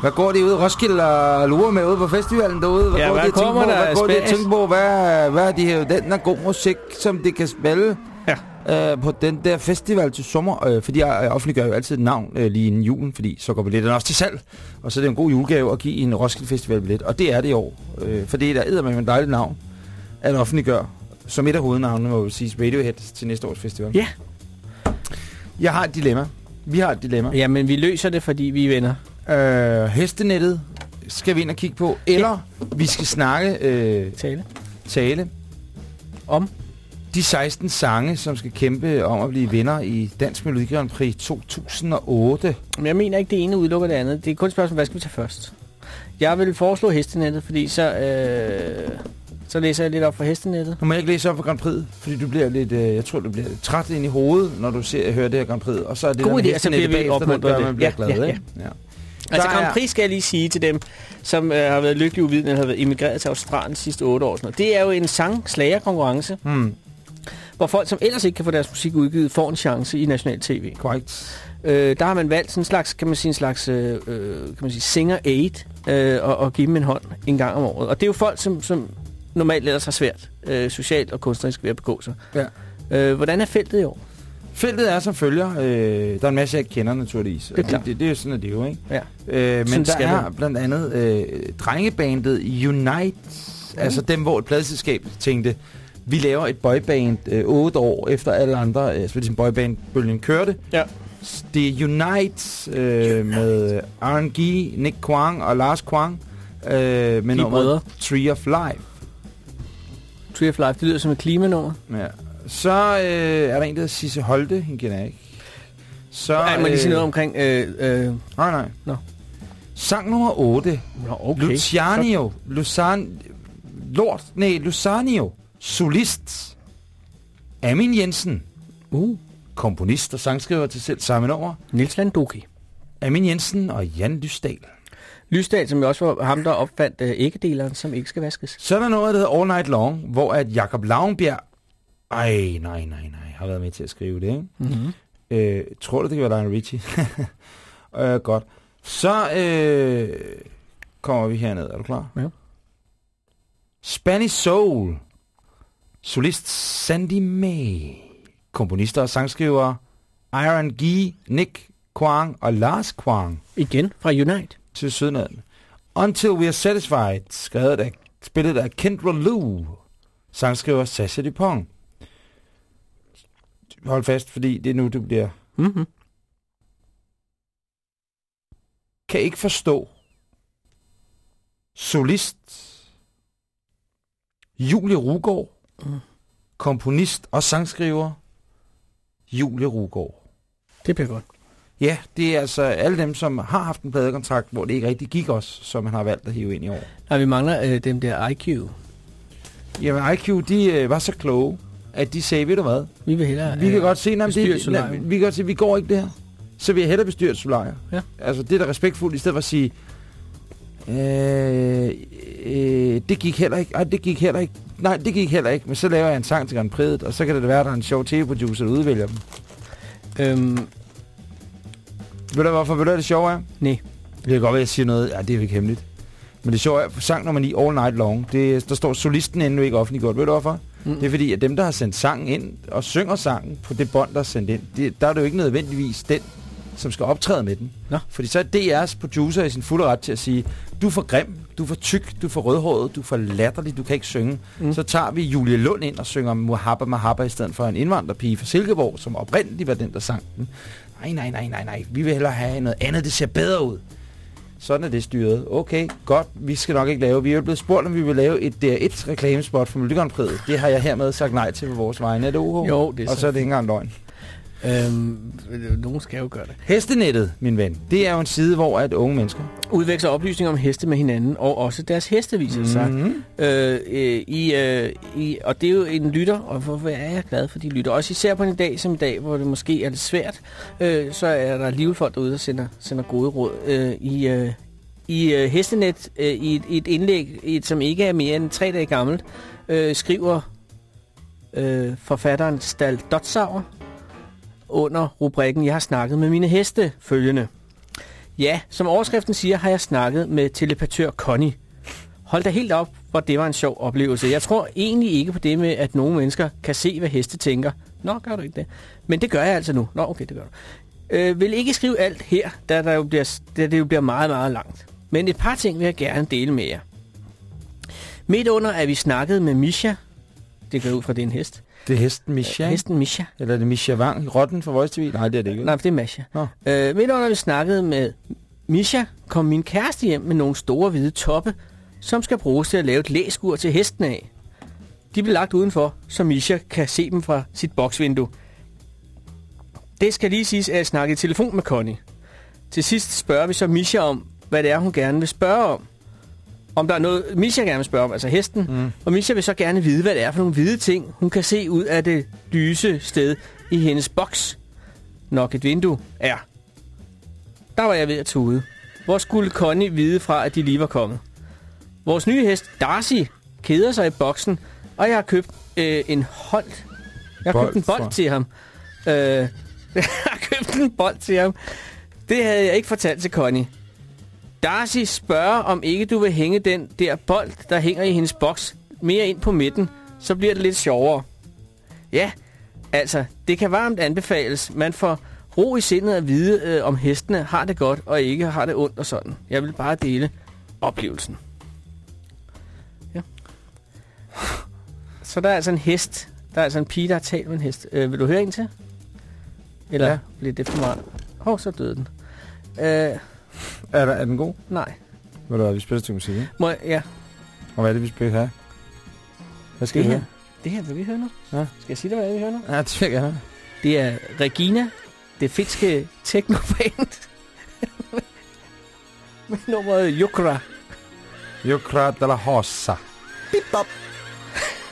hvad går de ude Roskilde og lurer med ude på festivalen derude? Hvad Ja, går hvad de kommer på? der Hvad går de og spas? tænker på? Hvad, hvad er de her, den der god musik, som de kan spille? øh, på den der festival til sommer, øh, fordi jeg øh, offentliggør jo altid et navn øh, lige inden julen, fordi så går billetterne også til salg, og så er det en god julegave at give en Roskilde Festival billet, og det er det i år, øh, for det er der med en dejligt navn at offentliggøre, som et af hovednavnene må jo siges Radiohead til næste års festival. Ja. Jeg har et dilemma. Vi har et dilemma. Ja, men vi løser det, fordi vi er venner. Øh, hestenettet skal vi ind og kigge på, eller vi skal snakke øh, Tale. tale Om. de 16 sange, som skal kæmpe om at blive vinder i Dansk Melodi Grand Prix 2008. Men jeg mener ikke, det ene udelukker det andet. Det er kun et spørgsmål, hvad skal vi tage først? Jeg vil foreslå hestenettet, fordi så, øh, så læser jeg lidt op fra hestenettet. Nu må jeg ikke læse op for Grand Prix, fordi du bliver lidt, øh, jeg tror, du bliver lidt træt ind i hovedet, når du ser, hører det her Grand Prix. Og så er det God der med idé, så bliver vi opmuntret man bliver Ja, glad, ja, ikke? Ja. Altså Grand Prix skal jeg lige sige til dem, som øh, har været lykkelige uvidende, eller har været emigreret til Australien de sidste otte år. Sådan. Det er jo en sang-slager-konkurrence, Hmm, hvor folk, som ellers ikke kan få deres musik udgivet, får en chance i national tv. korrekt. Øh, der har man valgt sådan en slags, kan man sige, en slags øh, øh, kan man sige, singer aid øh, og, og give dem en hånd en gang om året. Og det er jo folk, som, som normalt ellers har svært øh, socialt og kunstnerisk ved at begå sig. Ja. Øh, hvordan er feltet i år? Feltet er som følger. Øh, der er en masse, jeg kender naturligvis. Det er klart. Det, det, det er sådan, at det er jo, ikke? Ja. Øh, men Sådan der er det. blandt andet øh, drengebandet Unite. Altså dem, hvor et pladselskab tænkte, vi laver et boyband øh, otte år efter alle andre, øh, altså ligesom boyband-bølgen kørte. Ja. Det er Unite øh, med RNG, Nick Kwang og Lars Kwang. øh, med nummeret brødre. Tree of Life. Tree of Life, det lyder som et klimanummer. Ja. Så øh, er der en, der hedder Sisse Holte. Hende kender jeg ikke. Så, Ej, må jeg lige sige noget omkring... Øh, øh, Nej, nej. Nå. Sang nummer 8. Nå, okay. Luciano. Lucan... Lord. Nej, Luciano. Solist. Amin Jensen. Uh, Komponist og sangskriver til selv samme nummer. Nils Landoki. Amin Jensen og Jan Lysdal. Lysdal, som jo også var ham, der opfandt øh, æggedeleren, som ikke skal vaskes. Så er der noget, der hedder All Night Long, hvor at Jakob Lavnbjerg... Ej, nej, nej, nej. Har været med til at skrive det, ikke? Mm-hmm. Øh, tror du, det kan være Lionel Richie? øh, godt. Så øh, kommer vi herned. Er du klar? Ja. Spanish Soul. Solist Sandy May. Komponister og sangskriver Iron Gee, Nick Kwang og Lars Kwang Igen fra Unite. Til Sydnaden. Until We Are Satisfied, skrevet af, spillet af Kendra Lou, sangskriver Sasha Dupont. Hold fast, fordi det er nu, du bliver... Mm-hmm. Kan ikke forstå. Solist. Julie Rugård. Mm. Komponist og sangskriver. Julie Rugård. Det bliver godt. Ja, det er altså alle dem, som har haft en pladekontrakt, hvor det ikke rigtig gik os, som han har valgt at hive ind i år. Nej, vi mangler øh, dem der IQ. Jamen, IQ, de øh, var så kloge, at de sagde, ved du hvad, Vi vil hellere... vi kan godt se, nej, det, nej, vi kan godt se, vi går ikke det her. Så jeg hellere bestyre solarier. Ja. Altså, det er da respektfuldt, i stedet for at sige, øh, øh, det gik heller ikke, Ej, det gik heller ikke, nej, det gik heller ikke, men så laver jeg en sang til Grand Prix, og så kan det da være, at der er en sjov tv-producer, der udvælger dem. Øhm, Ved du, hvorfor ved du, hvad det sjove er? nej. Det kan godt være, at jeg siger noget, ja, det er jo ikke hemmeligt. Men det sjove er, sang nummer 9, All Night Long, det, der står solisten endnu ikke offentliggjort. Ved du hvorfor? Mm. Det er fordi, at dem, der har sendt sangen ind og synger sangen på det bånd, der er sendt ind, det, der er det jo ikke nødvendigvis den, som skal optræde med den. Nå. Fordi så er DR's producer i sin fulde ret til at sige, du er for grim, du er for tyk, du er for rødhåret, du er for latterlig, du kan ikke synge. Mm. Så tager vi Julie Lund ind og synger Muhabba Mahabba i stedet for en indvandrerpige fra Silkeborg, som oprindeligt var den, der sang den. Nej, nej, nej, nej, nej. Vi vil hellere have noget andet, det ser bedre ud. Sådan er det styret. Okay, godt. Vi skal nok ikke lave. Vi er jo blevet spurgt, om vi vil lave et DR1 reklamespot for Melodigrandprixet. Det har jeg hermed sagt nej til på vores vegne. Er det OK? Jo, det er Og så er det ikke engang løgn. Øhm, nogen skal jo gøre det. Hestenettet, min ven, det er jo en side, hvor at unge mennesker... Udveksler oplysninger om heste med hinanden, og også deres heste, viser sig. Mhm. Øh, øh, i, øh, i, og det er jo en lytter, og hvorfor er jeg glad for de lytter. Også især på en dag som i dag, hvor det måske er lidt svært, øh, så er der alligevel folk derude, der sender, sender gode råd. Øh, I, øh, i øh, Hestenet, øh, i, et, et indlæg, et, som ikke er mere end tre dage gammelt, øh, skriver øh, forfatteren Stal Dotsauer under rubrikken Jeg har snakket med mine heste følgende. Ja, som overskriften siger, har jeg snakket med telepatør Connie. Hold da helt op, hvor det var en sjov oplevelse. Jeg tror egentlig ikke på det med, at nogle mennesker kan se, hvad heste tænker. Nå, gør du ikke det? Men det gør jeg altså nu. Nå, okay, det gør du. Øh, vil ikke skrive alt her, da, der jo bliver, da det jo bliver meget, meget langt. Men et par ting vil jeg gerne dele med jer. Midt under er vi snakket med Misha. Det går ud fra, det er en hest. Det er hesten Misha? Hesten Misha. Eller er det Misha Wang, rotten for Voice TV? Nej, det er det ikke. Nej, det er Masha. Nå. Øh, midt under vi snakkede med Misha, kom min kæreste hjem med nogle store hvide toppe, som skal bruges til at lave et læskur til hesten af. De blev lagt udenfor, så Misha kan se dem fra sit boksvindue. Det skal lige siges, at jeg snakkede i telefon med Connie. Til sidst spørger vi så Misha om, hvad det er, hun gerne vil spørge om. Om der er noget, Misha gerne vil spørge om, altså hesten. Mm. Og Misha vil så gerne vide, hvad det er for nogle hvide ting, hun kan se ud af det lyse sted i hendes boks. Nok et vindue er. Der var jeg ved at tude. Hvor skulle Connie vide fra, at de lige var kommet? Vores nye hest, Darcy, keder sig i boksen, og jeg har købt øh, en holt. Jeg har Bold købt en bold for- til ham. Øh, jeg har købt en bold til ham. Det havde jeg ikke fortalt til Connie. Darcy spørger, om ikke du vil hænge den der bold, der hænger i hendes boks, mere ind på midten. Så bliver det lidt sjovere. Ja, altså, det kan varmt anbefales. Man får ro i sindet at vide, øh, om hestene har det godt og ikke har det ondt og sådan. Jeg vil bare dele oplevelsen. Ja. Så der er altså en hest. Der er altså en pige, der har talt med en hest. Øh, vil du høre en til? Eller ja. Bliver det for meget? Åh, oh, så døde den. Øh, Er, der, er den god? nej. Ved du hvad, vi spiller til musik, ikke? Må jeg, ja, Og hvad er det, vi spiller her? Hvad skal det vi her. høre? Det her vil vi høre nu. Ja. Skal jeg sige dig, hvad vi hører nu? Ja, det vil jeg gerne. Det er Regina, det finske technoband. Med nummeret Jukra. Jukra de la Hossa.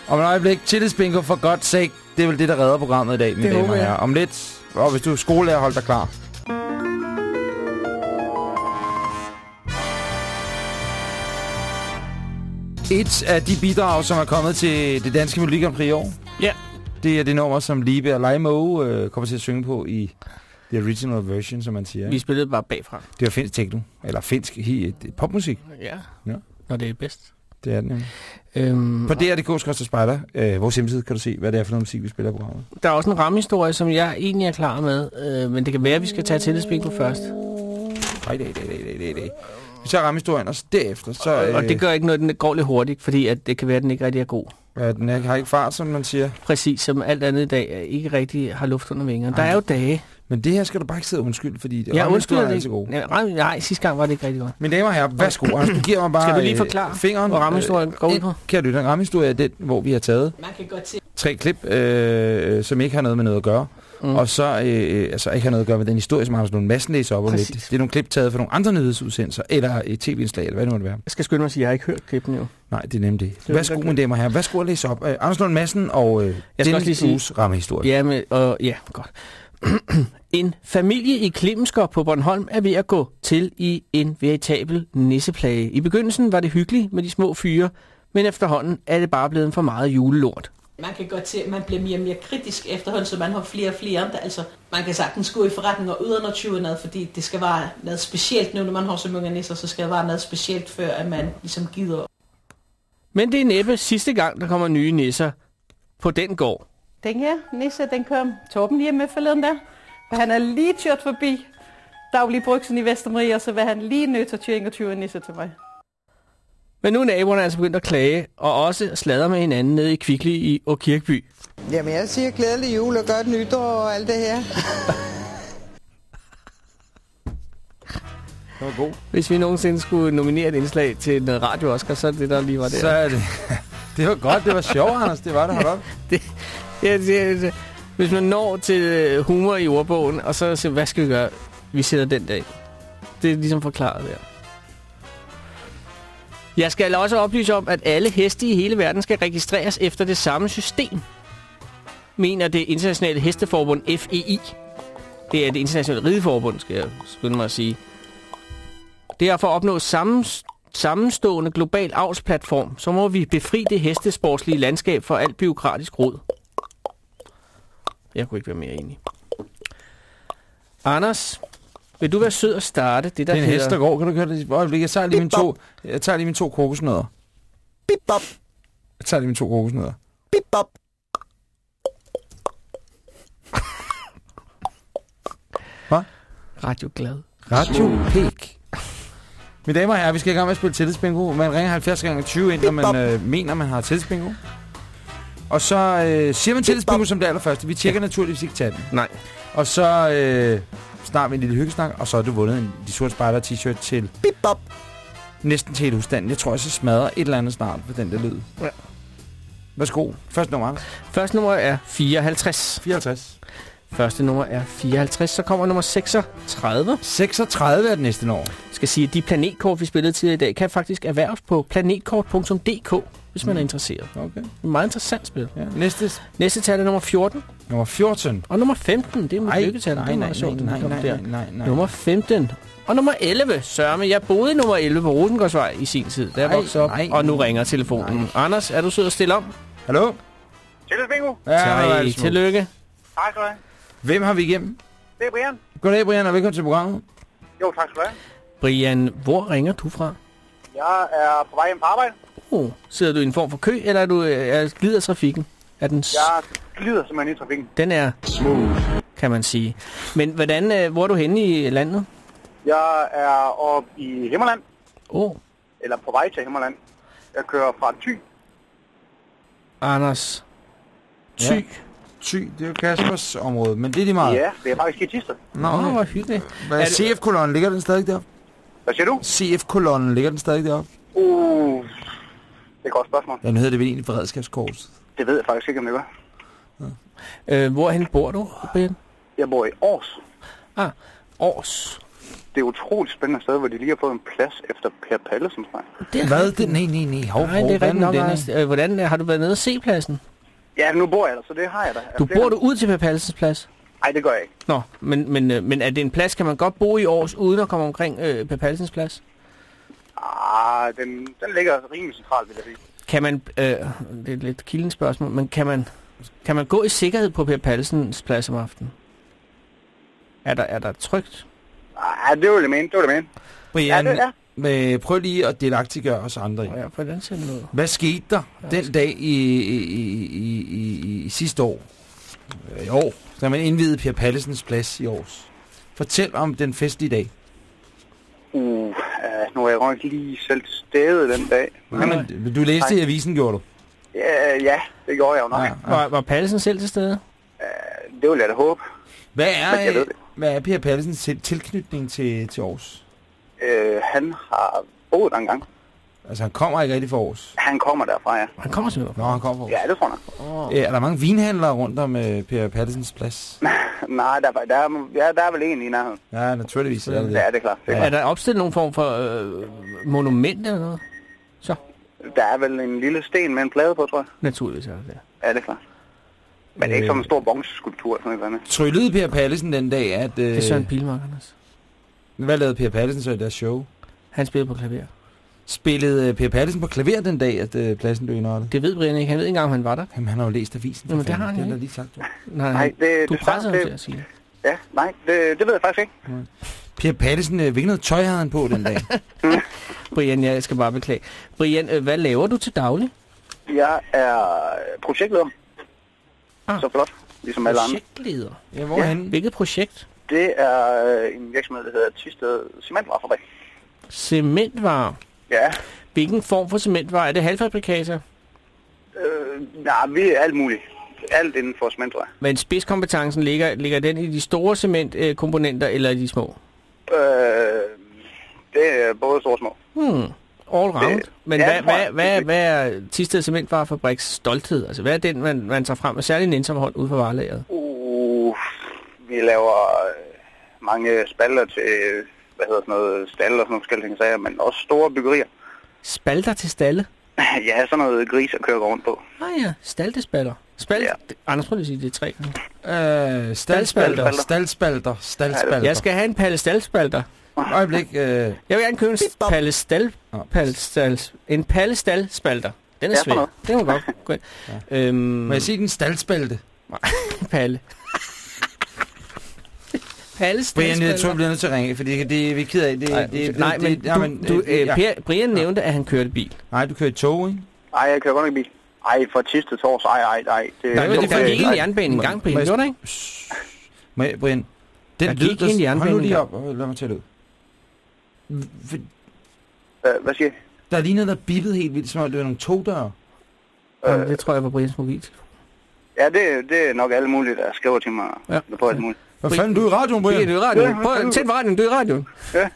Om et øjeblik, tillidsbingo for godt sake. Det er vel det, der redder programmet i dag, mine damer og herrer. Om lidt, og hvis du er skolelærer, hold dig klar. Et af de bidrag, som er kommet til det danske Melodi Grand Prix i år, Ja. det er det nummer, som Libe og Leimo øh, kommer til at synge på i the original version, som man siger. Vi spillede bare bagfra. Det er finsk techno, eller finsk er popmusik. Ja. Ja. Når det er bedst. Det er den nemlig. Øhm, På DR.dk Skorster Spejder, øh, vores hjemmeside, kan du se, hvad det er for noget musik, vi spiller i programmet. der er også en rammehistorie, som jeg egentlig er klar med. Øh, men det kan være, at vi skal tage tillidsbingo først. Nej, nej, nej, nej, nej, nej. Vi tager rammehistorien, og så derefter, så... Øh, Og det gør ikke noget, den går lidt hurtigt, fordi at det kan være, at den ikke rigtig er god. Ja, den er, har ikke fart, som man siger. Præcis, som alt andet i dag øh, ikke rigtig har luft under vingerne. Der er jo dage. Men det her skal du bare ikke sidde og undskylde, fordi det Jeg undskylder er ikke. gode. Nej, nej, nej, sidste gang var det ikke rigtig godt. Mine damer og herrer, værsgo. Anders, du giver mig bare Skal du lige øh, forklare, fingeren. hvor rammehistorien går ud Øh, på? Kan du den rammehistorie er den, hvor vi har taget Man kan godt se. tre klip, øh, som ikke har noget med noget at gøre. Mm. Og så øh, altså ikke har noget at gøre med den historie, som Anders Lund Madsen læser op om lidt. Det er nogle klip taget fra nogle andre nyhedsudsendelser, eller et tv-indslag, eller hvad det måtte være. Jeg skal skynde mig at sige, at jeg har ikke hørt klippen jo. Nej, det er nemlig det. var Værsgo, mine damer og herrer. Værsgo at læse op. Uh, Anders Lund Madsen og uh, Jeg skal også lige sige- uges rammehistorie. Ja, men, og, ja godt. en familie i Klemmenskov på Bornholm er ved at gå til i en veritabel nisseplage. I begyndelsen var det hyggeligt med de små fyre, men efterhånden er det bare blevet for meget julelort. Man kan godt se, at man bliver mere og mere kritisk efterhånden, så man har flere og flere. Altså, man kan sagtens gå i forretninger uden at tyve noget, fordi det skal være noget specielt nu, når man har så mange nisser, så skal det være noget specielt, før at man ligesom gider. Men det er næppe sidste gang, der kommer nye nisser på den gård. Den her nisse, den kom Torben hjemme forleden der. For han er lige kørt forbi Daglig Brygsen i Vestermarie, og så var han lige nødt til at køre 21 nisse til mig. Men nu er naboerne altså begyndt at klage, og også sladre med hinanden nede i Kvickly i Åkirkeby. Jamen, jeg siger glædelig jul og godt nytår og alt det her. Det var god. Hvis vi nogensinde skulle nominere et indslag til noget radio Oscar, så er det der lige var der. Så er det. det var godt, det var sjovt, Anders. Det var det, hold op. Ja, det, det, hvis man når til øh, humor i ordbogen, og så siger, hvad skal vi gøre? Vi sætter den dag. Det er ligesom forklaret der. Jeg skal også oplyse om, at alle heste i hele verden skal registreres efter det samme system, mener det internationale hesteforbund FEI. Det er det internationale rideforbund, skal jeg skynde mig at sige. Det er for at opnå samme, sammenstående global avlsplatform, så må vi befri det hestesportslige landskab for alt byråkratisk rod. Jeg kunne ikke være mere enig. Anders, vil du være sød og starte det, der Det er en hedder... hest, der går. Kan du køre det? Et øjeblik. Jeg tager lige mine to, jeg tager lige mine to kokosnødder. Bip bop, Jeg tager lige mine to kokosnødder. bip bop. Radio glad. Radio Pik. Mine damer og herrer, vi skal i gang med at spille tillidsbingo. Man ringer 70 gange 20 ind, når man øh, mener, man har tillidsbingo. Og så øh, siger man tillidsbingo som det allerførste. Vi tjekker naturligvis ikke tallene. Nej. Og så øh, snart med en lille hyggesnak, og så har du vundet en De Sorte Spejder t-shirt til Bip bop. næsten til hele husstanden. Jeg tror, jeg så smadrer et eller andet snart på den der lyd. Ja. Værsgo. Første nummer, Anders. Første nummer er 54. 54. Første nummer er 54, så kommer nummer 36. 36 er det næste år. Jeg skal sige, at de planetkort, vi spillede til i dag, kan faktisk erhverves på planetkort.dk, hvis man er interesseret. Okay. Et meget interessant spil. Ja. Næste Næste tal er nummer 14. nummer 14. Og nummer 15, det er mit lykketal. nej, er nej, nej, nej, nej, der. nej, nej. Nummer 15. Og nummer 11. Sørme, jeg boede i nummer 11 på Rosengårdsvej i sin tid, da jeg voksede op. nej, og nu ringer telefonen. Nej. Anders, er du sød at stille om? Hallo? Ja, Nej, det smukt. tillykke. Hej have. Hvem har vi igennem? Det er Brian. Goddag, Brian, og velkommen til programmet. Jo, tak skal du have. Brian, hvor ringer du fra? Jeg er på vej hjem på arbejde. Oh, sidder du i en form for kø, eller er du øh, er, glider trafikken? Er den, Jeg glider simpelthen i trafikken. den er smooth, kan man sige. Men hvordan, øh, hvor er du henne i landet? Jeg er oppe i Himmerland, oh, eller på vej til Himmerland. Jeg kører fra Thy. Anders. Ty. Ja. Thy, det er jo Kaspers område, men det er lige meget. Ja, det er faktisk i Tisted. Nå, okay. hvor hyggeligt. Hvad CF-kolonnen? Ligger den stadig der? Hvad siger du? CF-kolonnen, ligger den stadig deroppe? Uh, det er et godt spørgsmål. Ja, nu hedder det vel egentlig beredskabskorps. Det ved jeg faktisk ikke, om det gør. Øh, hvorhen bor du, Brian? Jeg bor i Aarhus. Ah, Års. Det er et utroligt spændende sted, hvor de lige har fået en plads efter Per Pallesens vej. Det Hvad? Det, nej, nej, nej. Hov, Nej, det er rigtigt nok? Anders. Øh, Hvordan øh, har du været nede og se pladsen? Ja, nu bor jeg der, så det har jeg da. Du bor du ud til Per Pallesens plads? Nej, det gør jeg ikke. Nå, men, men, øh, men er det en plads, kan man godt bo i Års, uden at komme omkring øh, Per Pallesens plads? Ah, den, den ligger rimelig centralt, vil jeg sige. Kan man, øh, det er et lidt kildent spørgsmål, men kan man, kan man gå i sikkerhed på Per Pallesens plads om aftenen? Er der, er der trygt? Ah, det vil jeg mene, det vil jeg mene. Brian, Ja, det er. Men prøv lige at delagtiggøre os andre. i. Ja, hvordan ser det ud? Hvad skete der den dag i, i, i, i, i, i sidste år? Øh, I år, da man indvidede Per Pallesens plads i års. Fortæl om den festlige dag. Uh, uh, nu er jeg nok lige selv til stede den dag. Jamen, du læste Nej. i avisen, gjorde du? Ja, ja, det gjorde jeg jo nok. Ja, Ja. ja. Var, var Pallesen selv til stede? Det vil jeg da håbe. Hvad Men er, øh, hvad er Per Pallesens til- tilknytning til, til Aarhus? Uh, han har boet der engang. Altså, han kommer ikke rigtig fra Aarhus. Han kommer derfra, ja. Han kommer simpelthen Nå, han kommer fra Aarhus. Ja, det tror jeg. Øh, er der mange vinhandlere rundt om øh, Per Pallesens plads? Nej, der, er- der, er, ja, der er vel en i nærheden. Ja, naturligvis. Er det. Ja, det er klart. Det er Er klart. der opstillet nogen form for øh, monument eller noget? Så, Der er vel en lille sten med en plade på, tror jeg. naturligvis er det det. Ja, det er klart. Men det er ikke som en stor bronzeskulptur eller sådan noget. Tryllede Per Pallesen den dag, at... Øh, Det er Søren Pilmark, Anders. Hvad lavede Per Pallesen så i deres show? Han spillede på klaver. Spillede øh, Per Pallesen på klaver den dag, at øh, pladsen blev indrettet? Det ved Brian ikke. Han ved ikke engang, om han var der. Jamen, han har jo læst avisen. Jamen, det har han Det jo har ikke. lige sagt. Jo. Nej, Nej, det, du det, presser ham det, til at sige. Ja, nej, det, det ved jeg faktisk ikke. Per Pallesen, øh, hvilket noget tøj havde han på den dag? Brian, jeg skal bare beklage. Brian, øh, hvad laver du til daglig? Jeg er projektleder. Ah. Så flot, ligesom alle andre. Projektleder. ja, hvorhen? Hvilket projekt? Det er øh, en virksomhed, der hedder Tisted Cementvarefabrik. Cementvarer. Ja, Hvilken form for cementvarer? Er det halvfabrikater? øh, nej, vi er alt muligt. Alt inden for cementvarer. Men spidskompetencen ligger, ligger den i de store cementkomponenter eller i de små? Øh, det er både store og små. Hmm. All round. Det- Men ja, hvad, hvad, hvad, hvad er Tisted Cementvarefabriks stolthed? Altså, hvad er den, man, man tager frem med særlig en ensom hånd ude for varelageret? Uh, vi laver øh, mange spalter til, hvad hedder sådan noget, stald og sådan nogle forskellige ting, sager, men også store byggerier. Spalter til stalle? ja, sådan noget gris at køre rundt på. Ah ja, staldespalter. Spalt. Ja. Anders, prøv lige at sige, det er tre. Øh, stalspalter, Stalspalter. stalspalter, stalspalter. Jeg skal have en palle staldspalter. Øjeblik, øh, Jeg vil gerne købe en palle stald, palle stald, en palle staldspalter. Den er Ja, svær. Det må godt gå ind. Ja. Øhm, må jeg sige den stalspalte? palle. Palle Brian, jeg tror, jeg bliver nødt til at ringe, fordi det, det, vi er ked af det. Nej, det, det, nej, det, men det, jamen, du, du, øh, øh, ja. Per, Brian nævnte, at han kørte bil. Nej, du kører i tog, ikke? Ej, jeg kører godt nok i bil. Ej, fra Tisted til Aarhus. Ej, ej, ej. Det, Nej, men det der fordi- gik en nej, jernbane en må- gang, må Brian. jeg- Gjorde der ikke? Må jeg, Brian, den Der lyd, gik en jernbane Hold nu lige engang. op, og lad mig tælle ud. For- Hvad, siger? Der er lige noget, der bippede helt vildt, som om det var nogle togdøre. Øh. Det tror jeg var Brians mobil. Ja, det, det er nok alle mulige, der skriver til mig Ja. på alt muligt. Hvad fanden, du er i radioen, Brian, Brian? du er i radioen. Ja, Prøv ja. at tænd for radioen, du er i radioen. Ja.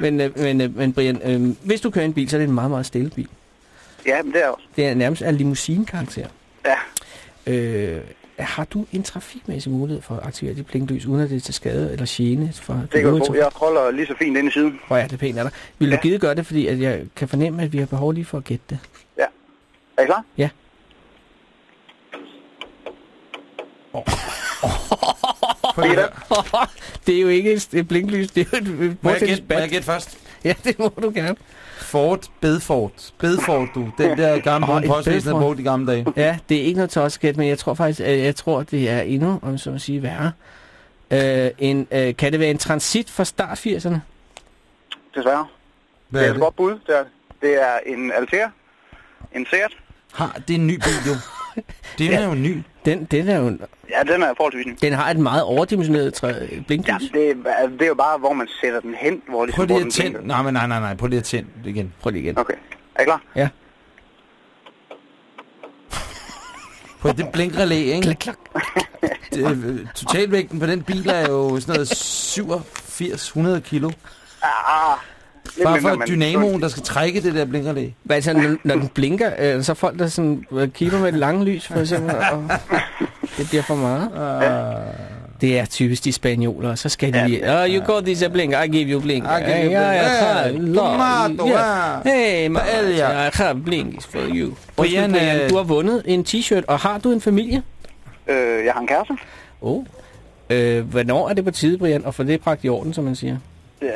Men, øh, men, øh, men Brian, øh, hvis du kører en bil, så er det en meget, meget stille bil. Ja, men det er også. Det er nærmest af limousine-karakter. Ja. Øh, har du en trafikmæssig mulighed for at aktivere dit blinklys, uden at det er til skade eller gene for Det kan du. Jeg holder lige så fint ind i siden. Hvor er det pænt af dig. Vil Ja. du gide gøre det, fordi at jeg kan fornemme, at vi har behov lige for at gætte det? Er I klar? Prøv lige at- det er jo ikke et, et blinklys, det er jo et Må jeg gætte, må jeg gætte først? Ja, det må du gerne. Ford Bedford. Bedford, du. Den der gamle oh, et postlæsen, der brugte i gamle dage. Ja, det er ikke noget tosket, men jeg tror faktisk, at jeg tror, det er endnu, om så at sige, værre. Øh, en, øh, kan det være en transit fra start 80'erne? Desværre. Hvad det er er et det? godt bud. Det er, det er en Altea, en Seat. Har, det er en ny bil, jo. Det er jo en ny. Den, den, er jo, Ja, den er forholdsvis ny. den har et meget overdimensioneret træ, blinklys. Ja, det, er- altså, det er jo bare, hvor man sætter den hen, hvor, Prøv ligesom, lige hvor at den tænde. Nej, men nej, nej, nej. Prøv lige at tænde igen. Prøv lige igen. Okay. Er I klar? Prøv det blinkrelæ, ikke? Klak, klak. Det, øh, totalvægten på den bil er jo sådan noget 87-100 kilo. Ah, Lidt Bare for men- dynamoen, der skal trække det der blinkerlæg. Hvad altså, når, når den blinker, øh, så er folk, der sådan, øh, kigger med et lange lys, for eksempel, og det bliver for meget. Det er typisk de spanioler, så skal de, Ja. oh, you got this a blink, I give you blink. I give you ja, blink. la- tomato, ja. Hey, ma- Paella. I have blink for you. Brian, Brian, øh, du har vundet en t-shirt, og har du en familie? Øh, jeg har en kæreste. Oh. Øh, hvornår er det på tide, Brian, at få det bragt i orden, som man siger? Ja,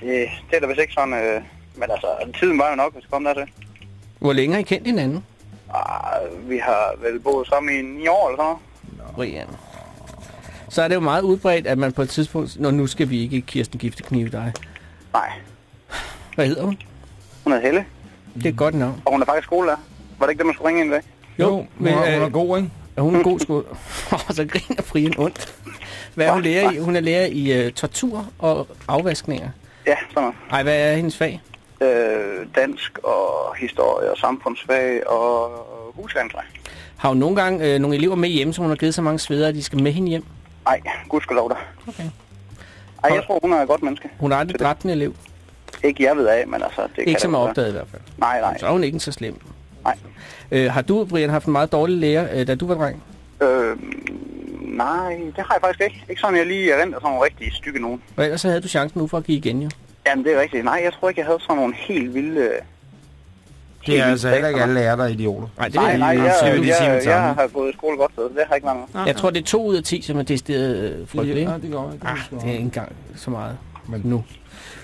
det, det er da vist ikke sådan... Øh, men altså, tiden var jo nok, hvis det kom dertil. Hvor længe har I kendt hinanden? Ah, vi har vel boet sammen i ni år eller sådan noget. Brian. Så er det jo meget udbredt, at man på et tidspunkt... Nå, nu skal vi ikke Kirsten Gifteknive dig. Nej, Hvad hedder hun? hun hedder Helle, Det er et godt navn. og hun er faktisk skolelærer. Var det ikke det, man skulle ringe ind i dag? Jo, hun, men, er, hun er god, ikke? Er hun en god? Og så griner Brian ondt. Hvad er hun lærer i? Hun er lærer i uh, tortur og afvaskninger. Ja, sådan noget. Ej, hvad er hendes fag? Øh, dansk og historie og samfundsfag og hushandler. Har hun nogle gange øh, nogle elever med hjem, som hun har givet så mange sveder, at de skal med hende hjem? Nej, gudskelov da. Okay. Ej, jeg tror, hun er et godt menneske. Hun har aldrig dræbt en elev. Ikke jeg ved af, men altså... Det Ikke kan som er opdaget i hvert fald. Nej, nej. Så er hun ikke så slem. Nej. Øh, har du, Brian, haft en meget dårlig lærer, øh, da du var dreng? Øh, nej, det har jeg faktisk ikke. Ikke sådan, jeg lige erindrer sådan nogle rigtig stykke nogen. Og ellers så havde du chancen nu for at give igen, jo. Jamen, det er rigtigt. Nej, jeg tror ikke, jeg havde sådan nogle helt vilde... øh, Det er altså heller ikke alle lærere, der er idioter. Nej, det Nej, nej, jeg, jeg, jeg, jeg, jeg har gået i skole godt sted. Det har ikke været noget. jeg tror, det er to ud af ti, som er decideret øh, frygteligt, ikke? Ja, det går ikke. Ah, det er ikke engang så meget Men- Men. nu.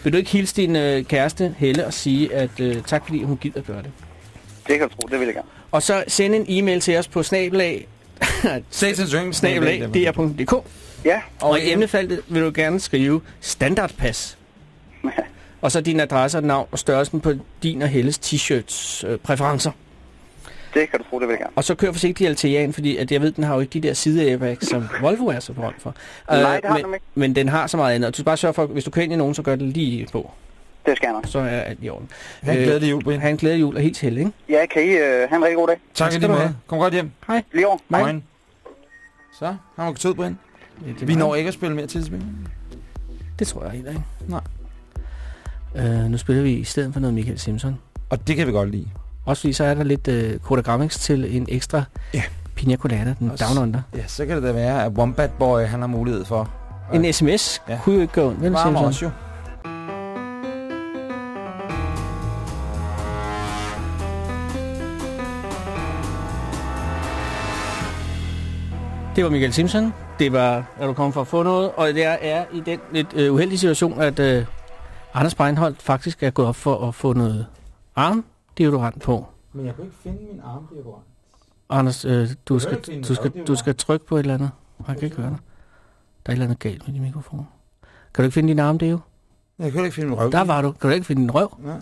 Vil du ikke hilse din øh, kæreste Helle og sige, at øh, tak fordi hun gider gøre det? Det kan du tro, det vil jeg gerne. Og så send en e-mail til os på snabelag, Satans yng. snabelag dr.dk. Ja, Og i emnefeltet vil du gerne skrive standardpas. Og så din adresse og navn og størrelsen på din og Helles t-shirts øh, præferencer. det kan du tro, det vil jeg gerne. Og så kør forsigtigt Alteaen, fordi at jeg ved, den har jo ikke de der side som Volvo er så berømt for. Nej, det har men, den ikke. men den har så meget andet. Og du skal bare sørge for, hvis du kører ind i nogen, så gør det lige på. Det skal jeg nok. Så er alt i orden. Ha' en glædelig jul, Brian. Ha' en glædelig jul og helt til, ikke? Ja, kan I uh, have en rigtig god dag? Tak i skal du have. Kom godt hjem. Hej. Lige over. Hej. Morgen. Så, han var sød, Brian. Ja, det, Vi når ikke at spille mere tidsspil. det tror jeg heller ikke. Nej. Øh, nu spiller vi i stedet for noget Michael Simpson. Og det kan vi godt lide. Også fordi så er der lidt øh, Kodagramix til en ekstra Ja. Pina Colada, den Også- Down Under. Ja, så kan det da være, at Wombat Boy, han har mulighed for. En sms Ja. kunne jo ikke gå ondt, vel Simpson? også jo. Det var Michael Simpson. Det var, er du kommet for at få noget? Og det er, i den lidt øh, uheldige situation, at øh, Anders Breinholt faktisk er gået op for at få noget armdeodorant på. Men jeg kunne ikke finde min armdeodorant. Anders, øh, du, kan skal, du, skal, du skal trykke på et eller andet. Jeg kan ikke høre dig. Der er et eller andet galt med din mikrofon. Kan du ikke finde din armdeo? Jeg kunne ikke finde min røv. Der var du. Kan du ikke finde din røv? Ja.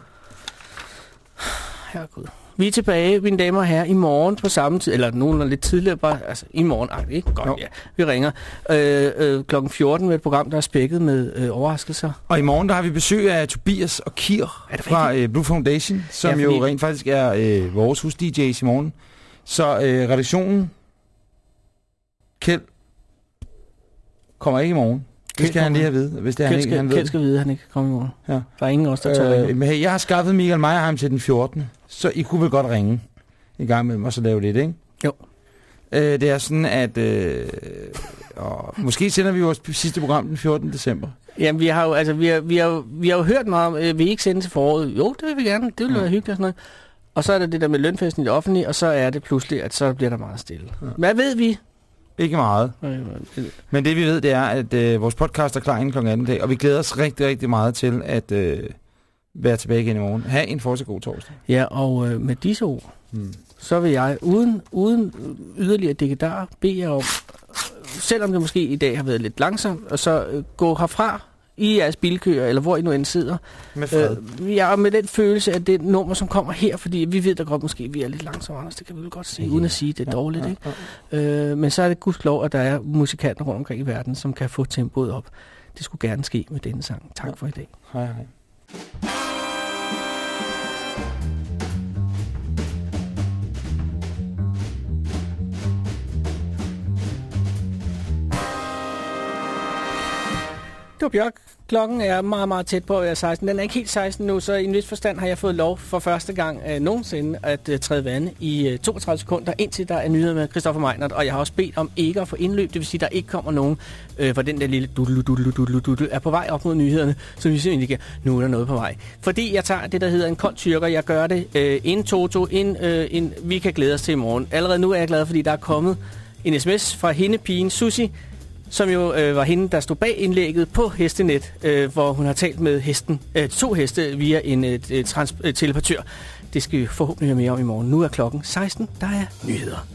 Herregud. Vi er tilbage, mine damer og herrer, i morgen på samme tid, eller nogen lidt tidligere, bare, altså i morgen, ej, ikke? Godt, Jo. ja. Vi ringer øh, øh, klokken 14 med et program, der er spækket med øh, overraskelser. Og i morgen der har vi besøg af Tobias og Kir Er det fra øh, Blue Foundation, som ja, fordi- jo rent faktisk er øh, vores hus-DJ's i morgen. Så øh, redaktionen, Kjeld, kommer ikke i morgen. Det skal han lige have vide, hvis det er han Kjeld ikke skal, han Kjeld ved. skal vide, at han ikke kan komme i morgen. Ja. Der er ingen os, der tør. Øh, men hey, jeg har skaffet Michael Meyerheim til den 14. Så I kunne vel godt ringe i gang med mig, og så lave lidt, ikke? Jo. Øh, det er sådan, at... Øh, og måske sender vi vores sidste program den 14. december. Jamen, vi har jo, altså, vi har, vi har, vi har jo hørt meget om, øh, vi ikke sende til foråret. Jo, det vil vi gerne. Det vil Ja. være hyggeligt og sådan noget. Og så er der det der med lønfesten i det offentlige, og så er det pludselig, at så bliver der meget stille. Ja. Hvad ved vi? Ikke meget. Men det vi ved, det er, at øh, vores podcast er klar inden kl. 18 dag, og vi glæder os rigtig, rigtig meget til at øh, være tilbage igen i morgen. Ha' en fortsat god torsdag. Ja, og øh, med disse ord, Hmm. så vil jeg uden, uden yderligere digedar bede jer om, selvom det måske i dag har været lidt langsomt, og så øh, gå herfra i jeres bilkøer, eller hvor I nu end sidder. Med fred. Øh, ja, og med den følelse af det nummer, som kommer her, fordi vi ved da godt måske, vi er lidt langsomme, Anders, det kan vi vel godt sige, uden at sige, det er dårligt, ja, ikke? ja. Øh, men så er det gudskelov, at der er musikanter rundt omkring i verden, som kan få tempoet op. Det skulle gerne ske med denne sang. Tak for i dag. Hej, hej. Det var Bjørk. klokken er meget, meget tæt på at være 16. Den er ikke helt 16 nu, så i en vis forstand har jeg fået lov for første gang øh, nogensinde at øh, træde vande i øh, 32 sekunder, indtil der er nyheder med Christoffer Meinert. Og jeg har også bedt om ikke at få indløb, det vil sige, at der ikke kommer nogen, øh, for den der lille dudlu, dudlu, dudlu, dudlu, er på vej op mod nyhederne, så vi simpelthen kan, nu er der noget på vej. Fordi jeg tager det, der hedder en kold tyrker, jeg gør det øh, en Toto, en, øh, en, vi kan glæde os til i morgen. Allerede nu er jeg glad, fordi der er kommet en sms fra hende, pigen Susi, som jo øh, var hende, der stod bag indlægget på Hestenet, øh, hvor hun har talt med hesten, øh, to heste via en øh, trans- øh, telepatør. Det skal vi forhåbentlig høre mere om i morgen. Nu er klokken 16. Der er nyheder.